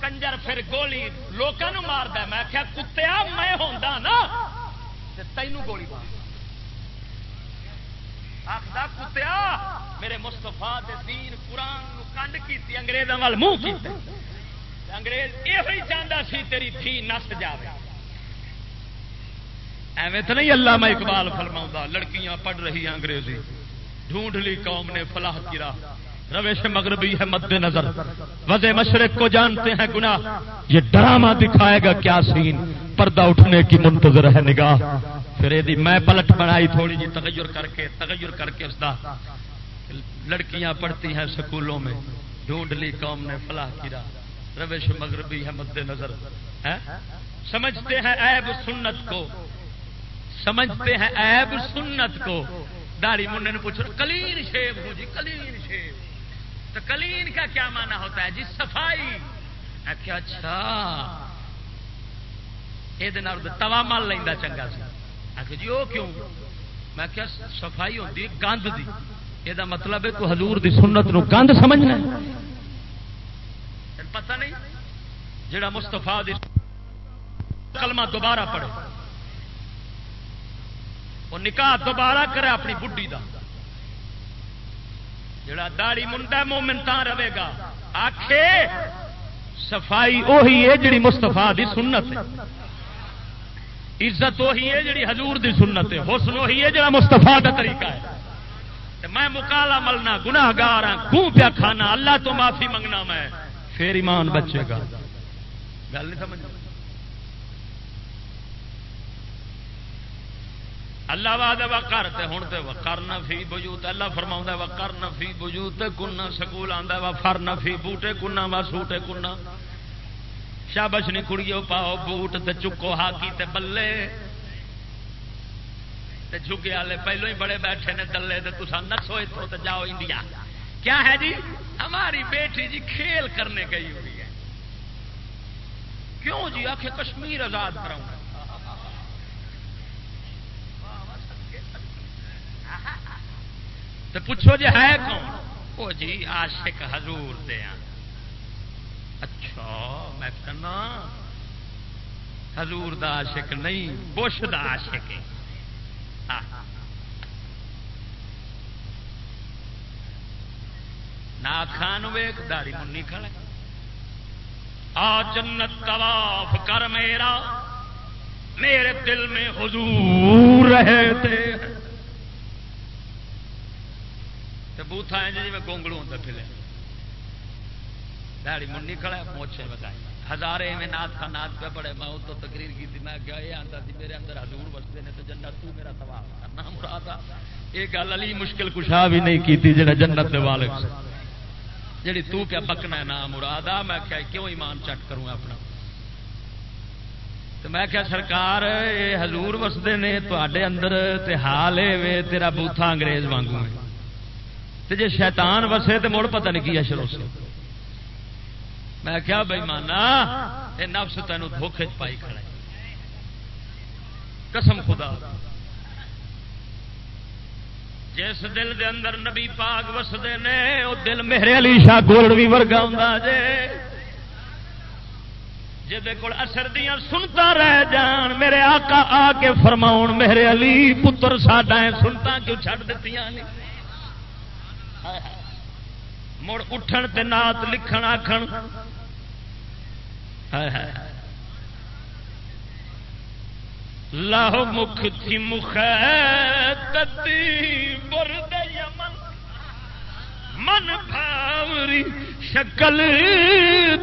کنجر پھر گولی لوگوں مارد میں کیا کتیا میں ہوتا نا تینوں گولی مار۔ آخر کتیا؟ میرے مستفا دین قرآن کنڈ کی انگریزوں وال منہ انگریز یہ چاہتا سی، تیری تھی نس جائے ایویں تو نہیں اللہ میں اقبال فرما لڑکیاں پڑھ رہی ہیں انگریزی۔ ڈھونڈ لی قوم نے فلاح کی راہ۔ روش مغربی ہے مد نظر۔ وزے مشرق کو جانتے ہیں گنا یہ ڈرامہ دکھائے گا کیا سین۔ پردہ اٹھنے کی منتظر ہے نگاہ۔ پھر یہ میں پلٹ بنائی تھوڑی جی تغیر کر کے، تغیر کر کے اس دا۔ لڑکیاں پڑھتی ہیں سکولوں میں۔ ڈھونڈ لی قوم نے فلاح کی راہ۔ روش مغربی ہے مد نظر۔ سمجھتے ہیں ایب سنت کو۔ سمجھتے ہیں ایب سنت کو۔ داڑھی منڈے نے پوچھو کلین شیب ہو جی کلین شیب۔ تو کلین کا کیا مانا ہوتا ہے جی؟ صفائی۔ اچھا۔ یہ توا مل لینا چنگا سی۔ آخر جی وہ کیوں؟ میں کیا صفائی ہوتی گند دی۔ یہ مطلب ہے تو حضور دی سنت نو گند سمجھنا پتہ نہیں؟ جڑا مستفا کلمہ دوبارہ پڑھے۔ وہ نکاح دوبارہ کرے اپنی بڈی دا۔ جڑا داڑی منڈا مومن تا رہے گا۔ آخے صفائی وہی ہے جڑی مستفا دی سنت ہے۔ عزت وہی ہے جڑی حضور دی سنت ہے۔ حسن وہی ہے جڑا مستفا کا طریقہ ہے۔ میں مکالا ملنا گناہ گار ہوں کیوں پیا کھانا، اللہ تو معافی منگنا میں، پھر ایمان بچے گا۔ گل نہیں سمجھ اللہ واد وکر ہوں تو وکر نفی بجوت۔ اللہ فرما وکر نفی بجوت کن سکول آتا وا فر نفی بوٹے کنا وا سوٹے کنا شابش نہیں کڑیو پاؤ بوٹ تے چکو ہاکی تے بلے۔ تے جھگے والے پہلو ہی بڑے بیٹھے نے دلے تے تسا نسو اتوں تے جاؤ انڈیا۔ کیا ہے جی؟ ہماری بیٹی جی کھیل کرنے گئی ہوئی ہے۔ کیوں جی؟ آخ کشمیر آزاد کراؤں تو پوچھو جی ہے کون؟ وہ جی عاشق حضور دیا ہاں۔ اچھا میں کہنا حضور دا عاشق نہیں، بش دا عاشق ہے۔ نا خان ویک داڑی منی کھڑے آ جنت طواف کر میرا، میرے دل میں حضور رہے تھے بوتھا ہے جی میں گونگڑو ہوتا پھر داڑی منی کھڑا موچے بتائی ہزارے میں نات کا نات پہ پڑے میں تو تقریر کی تھی میں کیا یہ آتا تھی جی میرے اندر حضور بستے نے تو جنت تو میرا سوال کرنا مراد یہ گل علی مشکل کشا بھی نہیں کی جڑا جنت دے والک سے جڑی تو پیا بکنا ہے نا مراد آ، میں کیا کیوں ایمان چٹ کروں اپنا؟ تو میں کیا سرکار، یہ حضور وستے نے تے اندر تے حال ہے تیرا بوتھا انگریز وانگو ہے تے جے شیطان وسے تے مڑ پتہ نہیں کیا شروع سے۔ میں کیا بھائی مانا یہ نفس تین دھوکھے پائی کھڑا قسم خدا۔ جس دل دے اندر نبی پاک وسدے نے وہ دل میرے علی شاہ گولڑوی ورگا ہوں جے۔ جہد کول اثر دیا سنتا رہ جان، میرے آقا آ کے فرماؤ میرے علی پتر ساڈا سنتا کیوں چھڈ دیتی مڑ اٹھن تے نات لکھن آخن لاہو مکھ تھی مختی برد یمن۔ من بھاوری شکل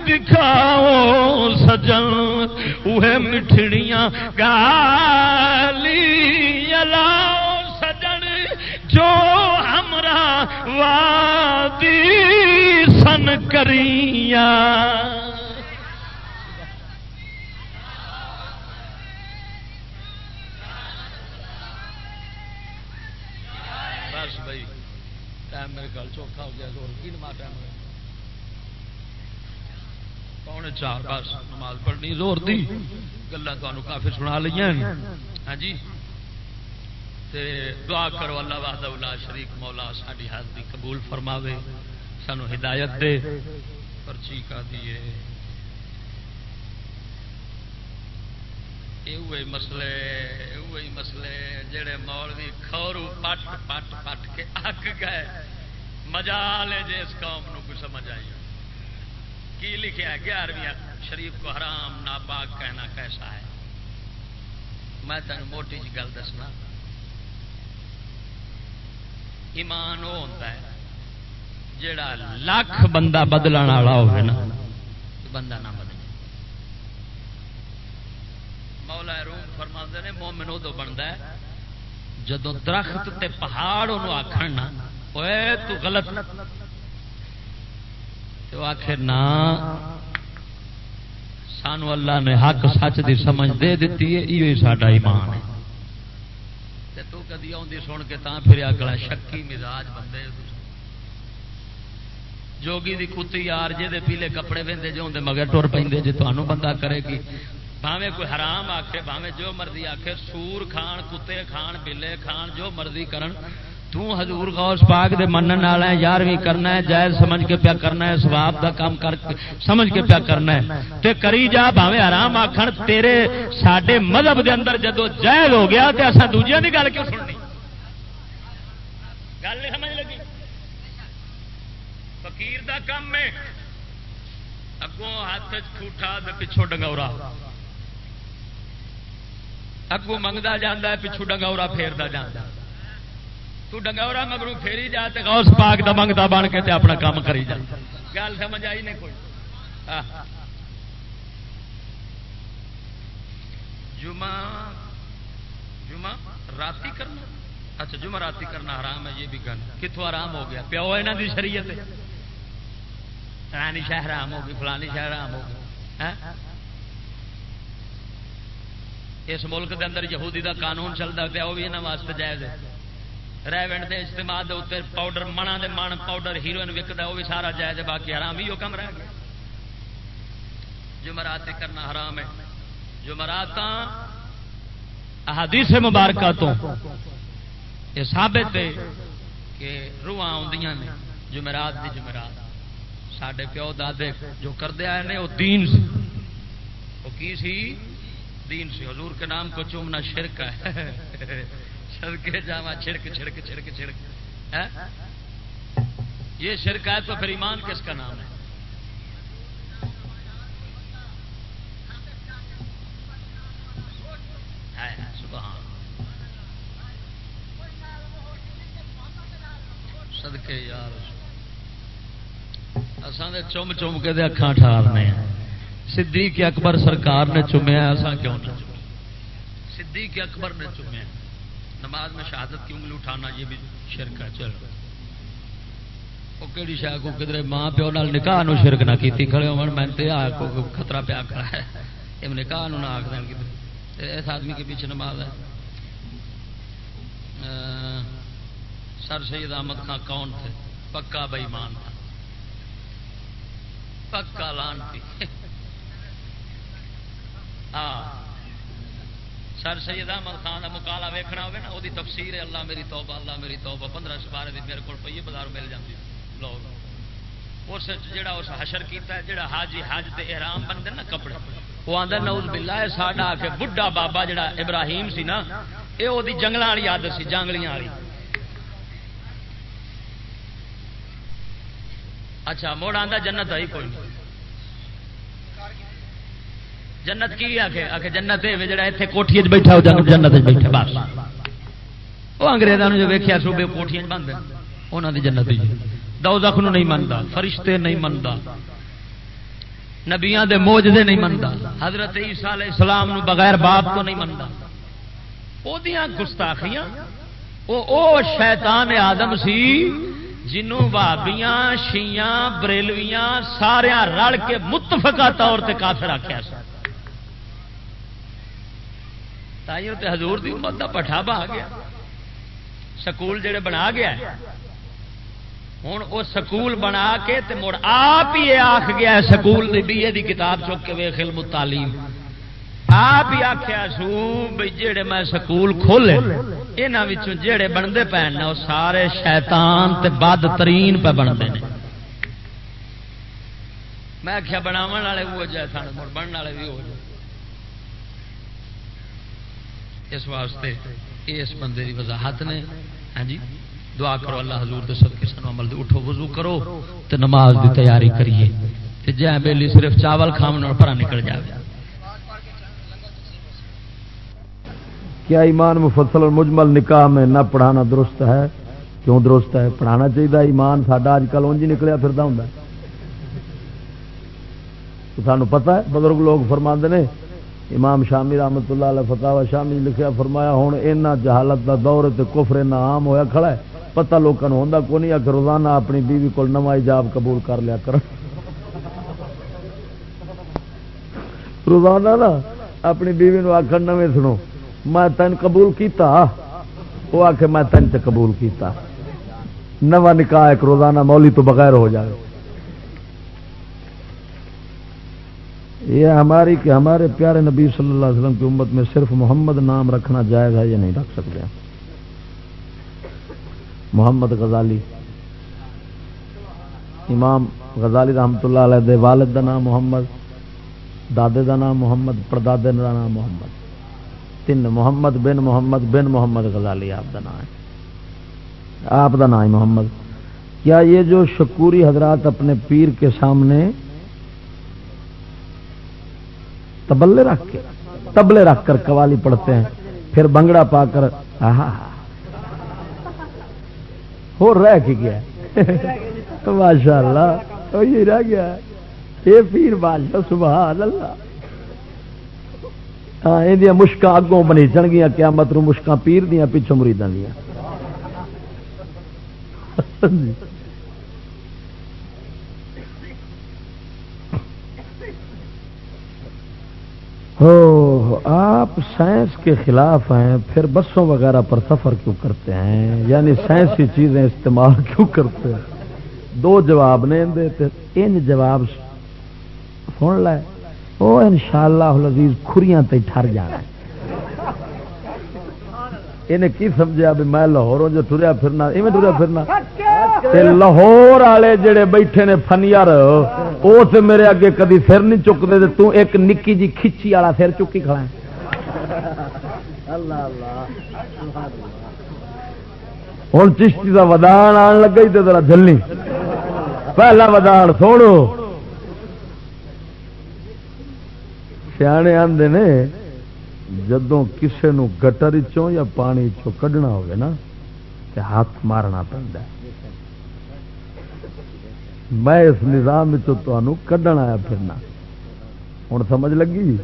دکھاؤ سجن۔ وہ مٹھڑیاں گالی لاؤ سجن۔ جو وادی سن کریاں۔ میرے گل چوکھا ہو گیا، زور کی نماز ٹائم پونے چار، بس نماز پڑھنی، زور دی۔ گلیں تمہیں کافی سنا لی ہاں جی؟ دعا کرو اللہ واہد شریف مولا ساری حاضری قبول فرماوے، سانو ہدایت دے۔ پرچی کا دیے مسلے مسلے جڑے مولوی کھورو پٹ پٹ پٹ کے اک گئے۔ مزا لے جی اس قوم نو کوئی سمجھ آئی۔ کی لکھا ہے؟ گیارہویں شریف کو حرام، ناپاک کہنا کیسا ہے؟ میں تین موٹی جی گل دسنا۔ ایمان وہ ہوتا ہے جڑا لاکھ بندہ بدل والا ہوگا نا بندہ نہ بدل مولا روم فرما نے، مومن ادو بنتا ہے، جدو درخت تے پہاڑ آخر نا تو غلط۔ تو آخر نہ سانو اللہ نے حق سچ دی سمجھ دے دیتی ہے یہ ساڈا ایمان ہے۔ تو کدی آدھی سن کے تا پھر اگلا شکی مزاج بندے جوگی دی کتی یار جی پیلے کپڑے پہنتے جو مگر ٹر پہ جی تمہوں بندہ کرے گی۔ بھاوے کوئی حرام آکھے بھاوے جو مرضی آکھے، سور کھان، کتے کھان، بلے کھان، جو مرضی کرن تو حضور غوث پاک دے منن والا ہے یارویں کرنا ہے، جائز سمجھ کے پیا کرنا ہے، ثواب دا کام کر سمجھ کے پیا کرنا ہے۔ تے کری جا بھاوے حرام آکھن، تیرے ساڈے مذہب دے اندر جدو جائز ہو گیا تے اساں دوجیاں دی گل کیوں سننی؟ گل نہیں سمجھ لگی؟ فقیر دا کام ہے۔ اگوں ہاتھ کھوٹا تے پچھوں ڈنگورا۔ اگوں منگتا جانا ہے پچھو ڈنگورا پھیرتا جانا تو ڈنگورا مگرو پھیری جا تے غوث پاک دا منگتا بن کے تے اپنا کام کری جا۔ گل سمجھ آئی نہیں کوئی؟ جمعہ جمعہ راتی کرنا؟ اچھا جمعہ راتی کرنا حرام ہے، یہ بھی گن کتوں آرام ہو گیا؟ پیو یہاں کی شریعت۔ رانی شہر آرام ہو گئی، فلانی شہر آرام ہو گئی۔ اس ملک دے اندر یہودی دا قانون چلتا پیا، وہ بھی یہاں واسطے جائز ہے۔ ریونڈ کے استعمال دے اتنے پاؤڈر منا دے من پاؤڈر ہیروئن وکتا وہ بھی سارا جائز باقی حرام ہی وہ کم رہ گیا جمعرات کرنا حرام ہے جمعرات احادیث مبارکہ تو یہ ثابت ہے کہ روح آدی نے جمعرات دی جمعرات سڈے پیو دادے جو کردے آئے نے وہ دین سی وہ کی سی دین سی حضور کے نام کو چومنا شرک ہے سڑکے جاوا چھڑک چھڑک چھڑک چھڑک۔ ہاں؟ یہ شرک ہے تو پھر ایمان کس کا نام ہے؟ سدکے یار اصل چم چم کے اکھان ٹھارنے صدیق اکبر سرکار نے چومیا ایسا کیوں نہ صدیق اکبر نے چومیا نماز میں شہادت کی انگلی اٹھانا، یہ بھی شرک ہے چل وہ کہڑی شاہ کو کدھر ماں پیو نال نکاح نو شرک نہ کیتی، کھڑے ہو میں تے آ کو خطرہ پیا کرا ہے۔ یہ نکاح نو نہ آخ دین کدھر اس آدمی کے پیچھے نماز ہے۔ سر سید احمد خان کون تھے؟ پکا بےمان تھا۔ پکا لان تھی ہاں سر سید احمد خان کا مکالا ویکنا ہوگا نا وہ تفسیر ہے، اللہ میری توبہ، اللہ میری توبہ۔ پندرہ سپارے کی میرے کو پی بازار مل جاتی لوگ اس جڑا اس حشر کیتا ہے، جڑا حاجی حج تے احرام بنتے نا کپڑے، وہ آدھا نوز بلا ہے ساڈا آ کے بڈھا بابا جڑا ابراہیم سی نا یہ وہ جنگل والی عادت سی، جانگلیاں والی۔ اچھا موڑ آتا جنت آئی، کوئی نہیں۔ جنت کی آ کے جنت جڑا اتنے کوٹھی بیٹھا ہو، جنت بیٹھا بس۔ وہ انگریزوں نے جو ویکیا صوبے کوٹیاں بند انہوں کی جنت دو زخم نہیں منتا فرشتے نہیں منتا نبیا دے موجدے نہیں منتا حضرت عیسیٰ علیہ السلام نو بغیر باپ تو نہیں منتا وہ گستاخیاں وہ او شیطان آدم سی، جنوں بابیاں شیاں بریلویاں سارا رل کے متفقہ طور سے کافر آخیا سر تھی حضور دی امت کا پٹھا بہ گیا سکول جڑے بنا گیا ہوں وہ سکول بنا کے تے مڑ آپ ہی آخ گیا سکول دی بی اے دی کتاب چک کے ویخ علم تعلیم آپ ہی آخیا سو بھائی جہے میں سکول کھولے یہاں جہے بنتے پے نا وہ سارے شیطان تے بد ترین پہ بنتے ہیں میں آخیا بناو والے بھی ہو جائے سن مڑ بننے والے بھی ہو جائے اس واسطے اس بندے کی وضاحت نے۔ ہاں جی دعا کرو اللہ حضور دے سب کے سنو عمل دے۔ اٹھو وضو کرو تے نماز دی تیاری کریے۔ تے جے بیلی صرف چاول کھاون اور پرا نکل جاوے۔ کیا ایمان مفصل اور مجمل نکاح میں نہ پڑھانا درست ہے؟ کیوں درست ہے؟ پڑھانا چاہیے ایمان ساڈا اج کل اونج نکلیا پھردا ہوندا ہے۔ سانو پتہ ہے، بزرگ لوگ فرماندے نے امام شامی رحمت اللہ علیہ فتح شامی لکھیا فرمایا ہوں اینا جہالت دا دور تے کفر اینا عام ہویا کھڑا ہے، پتہ لوگوں ہوندا کو نہیں کہ روزانہ اپنی بیوی کو نواں ایجاب قبول کر لیا کر روزانہ نا اپنی بیوی نو آخر نویں، سنو، میں تین قبول کیتا وہ آخ میں تین تے قبول کیتا۔ نواں نکاح ایک روزانہ مولی تو بغیر ہو جائے یہ ہماری کہ ہمارے پیارے نبی صلی اللہ علیہ وسلم کی امت میں صرف محمد نام رکھنا جائز ہے یہ نہیں؟ رکھ سکتے محمد غزالی۔ امام غزالی رحمت اللہ علیہ دے والد دا نام محمد، دادے دا نام محمد، پردادے دا نام محمد۔ تین، محمد بن محمد بن محمد غزالی، آپ دا نام ہے۔ آپ دا نام ہے محمد۔ کیا یہ جو شکوری حضرات اپنے پیر کے سامنے تبلے رکھ کے، تبلے رکھ کر قوالی پڑھتے ہیں، پھر بنگڑا پا کر ہو رہ کے گیا۔ ماشاء اللہ یہ رہ گیا۔ یہ پیر بادشاہ سبحان اللہ ہاں یہ مشکا اگوں بنی چڑ گیا کیا مت مشکا پیر دیا پچھوں مریداں دیا ہاں جی۔ ہو آپ سائنس کے خلاف ہیں، پھر بسوں وغیرہ پر سفر کیوں کرتے ہیں؟ یعنی سائنسی چیزیں استعمال کیوں کرتے ہیں؟ دو جواب نے دیتے، ان جواب سن لے۔ وہ ان شاء اللہ تے ٹھر جانا۔ انہیں کی سمجھا بھی میں لاہوروں جو ٹریا پھرنا ایویں ٹریا پھرنا؟ لاہور والے جڑے بیٹھے نے فنیار وہ تو میرے اگے کدی سر نہیں چکتے تو ایک نکی جی کھچی والا سر چکی کھڑا ہے۔ ہوں چشتی کا ودان آن لگا ہی تو ذرا جلنی پہلا ودان سوڑو سیانے آدھے نے جدوں کسے نو گٹر چوں یا پانی چوں کڈنا ہوگا نا، تے ہاتھ مارنا پڑتا میں اس نظام کڈن آیا پھرنا۔ ہوں سمجھ لگی؟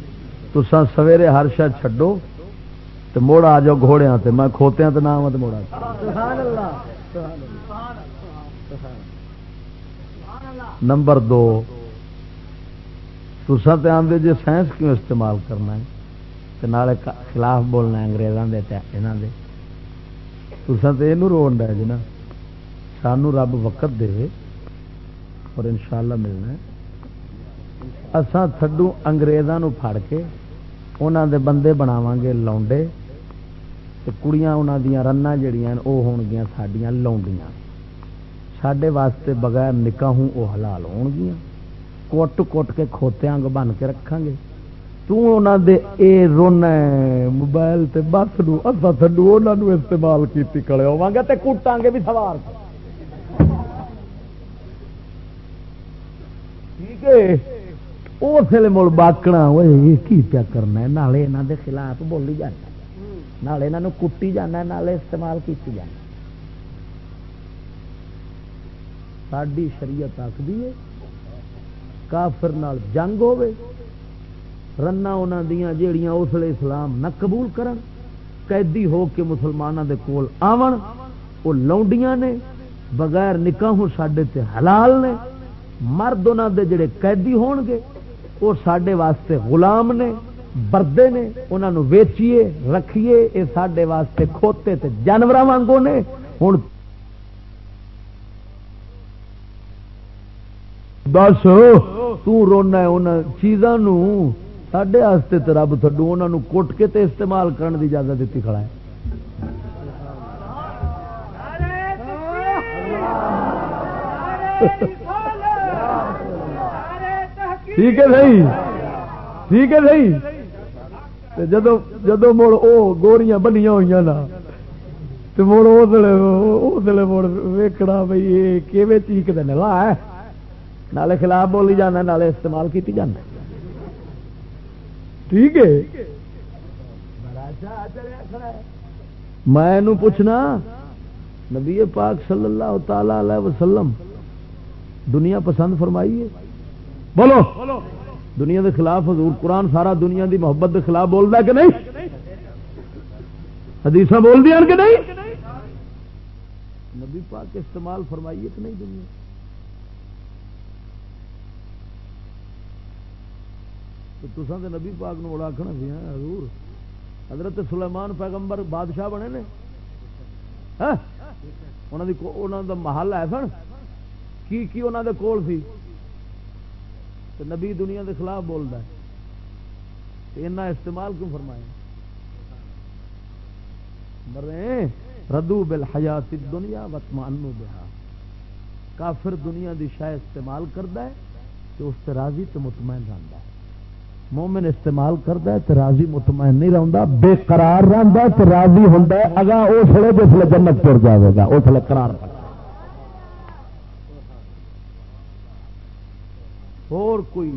تو سویرے ہر شا چڈو تو موڑ آ جاؤ گھوڑیا تے۔ میں کھوتیا تو نام ہے موڑا۔ نمبر دو تسا تو آدھے جی سائنس کیوں استعمال کرنا ہے؟ نالے خلاف بولنا اگریزوں کے یہاں کے تسا تو یہ روڈ ہے جی نا سانو رب وقت دے اور ان شاء اللہ ملنا اسان تھڈو اگریزوں پھڑ کے انہوں دے بندے بناو گے لاؤنڈے کڑیاں انہوں دیا رن جہیا وہ ہون گیا سڈیا لاؤنڈیاں سڈے واسطے بغیر نکاحوں وہ حلال ہون گیا کوٹ کوٹ کے کھوتیاں بن کے رکھا گے دے اے رونا موبائل تے بس نو اصا تھڈو انہوں استعمال کی کڑے ہوا گے تے کوٹاں گے بھی سوار۔ ٹھیک ہے۔ اس لیے مل باکنا وہ کی پیا کرنا نالے یہاں دے خلاف بولی جانا نالے یہاں کٹی جانا نالے استعمال کی جانا ساری شریعت آخری ہے، کافر نال جنگ ہوے رنا انہوں دیا جیڑیاں اس لیے اسلام نہ قبول کرن، قیدی ہو کے مسلمانوں دے کول آون وہ لونڈیاں نے، بغیر نکاحوں سڈے تے حلال نے، مرد انہوں دے جڑے قیدی ہون گے وہ سڈے واسطے غلام نے، بردے نے انہوں ویچیے، رکھیے یہ سڈے واسطے کھوتے تے جانور وانگوں نے۔ ہوں دس تونا ان چیزوں سڈے تو رب تھڈو انہوں کٹ کے تے استعمال کرنے کی اجازت دیتی کھڑا ہے ٹھیک ہے صحیح ٹھیک ہے صحیح جدو جدو مڑ وہ گوریاں بنیا ہوئی نا تو مڑ اسلے مڑ ویکنا بھائی یہ کیویں چیک دن لا نالے خلاف بولی جانا نالے استعمال کی جانا ٹھیک ہے؟ میں پوچھنا، نبی پاک صلی اللہ تعالی علیہ وسلم، دنیا پسند فرمائی ہے؟ بولو۔ دنیا دے خلاف حضور قرآن سارا دنیا دی محبت دے خلاف بولتا کہ نہیں؟ حدیث بول دیا کہ نہیں؟ نبی پاک استعمال فرمائیے کہ نہیں دنیا؟ تو تصا تو نبی پاک نو بڑا آخنا سی ہاں حضور، حضرت سلیمان پیغمبر بادشاہ بنے نے؟ ہاں؟ انہوں دا محل ہے سن؟ کی کی انہوں دے کول سی؟ تو نبی دنیا کے خلاف بولتا ہے۔ اینا استعمال کیوں فرمایا مرے، ردو بل حیات دنیا وتما بہا۔ کافر دنیا دی شاہ استعمال کرتا ہے تو اس سے راضی تو مطمئن رہتا ہے۔ مومن استعمال کرتا ہے تو راضی مطمئن نہیں رہتا بے قرار رہتا تو راضی ہے اگر اس لیے جس لیے جنت تر جائے گا اس لیے قرار اور کوئی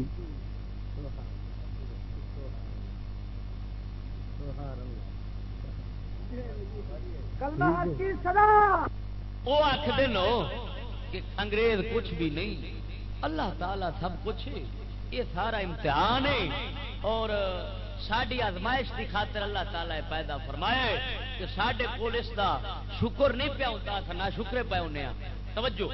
وہ آخر نو کہ انگریز کچھ بھی نہیں اللہ تعالی سب کچھ یہ سارا امتحان ہے اور ساری آزمائش کی خاطر اللہ تعالی پیدا فرمایا کہ سڈے کول اس کا شکر نہیں پیا ہوتا نہ شکرے پہ ہونے ہاں۔ توجہ۔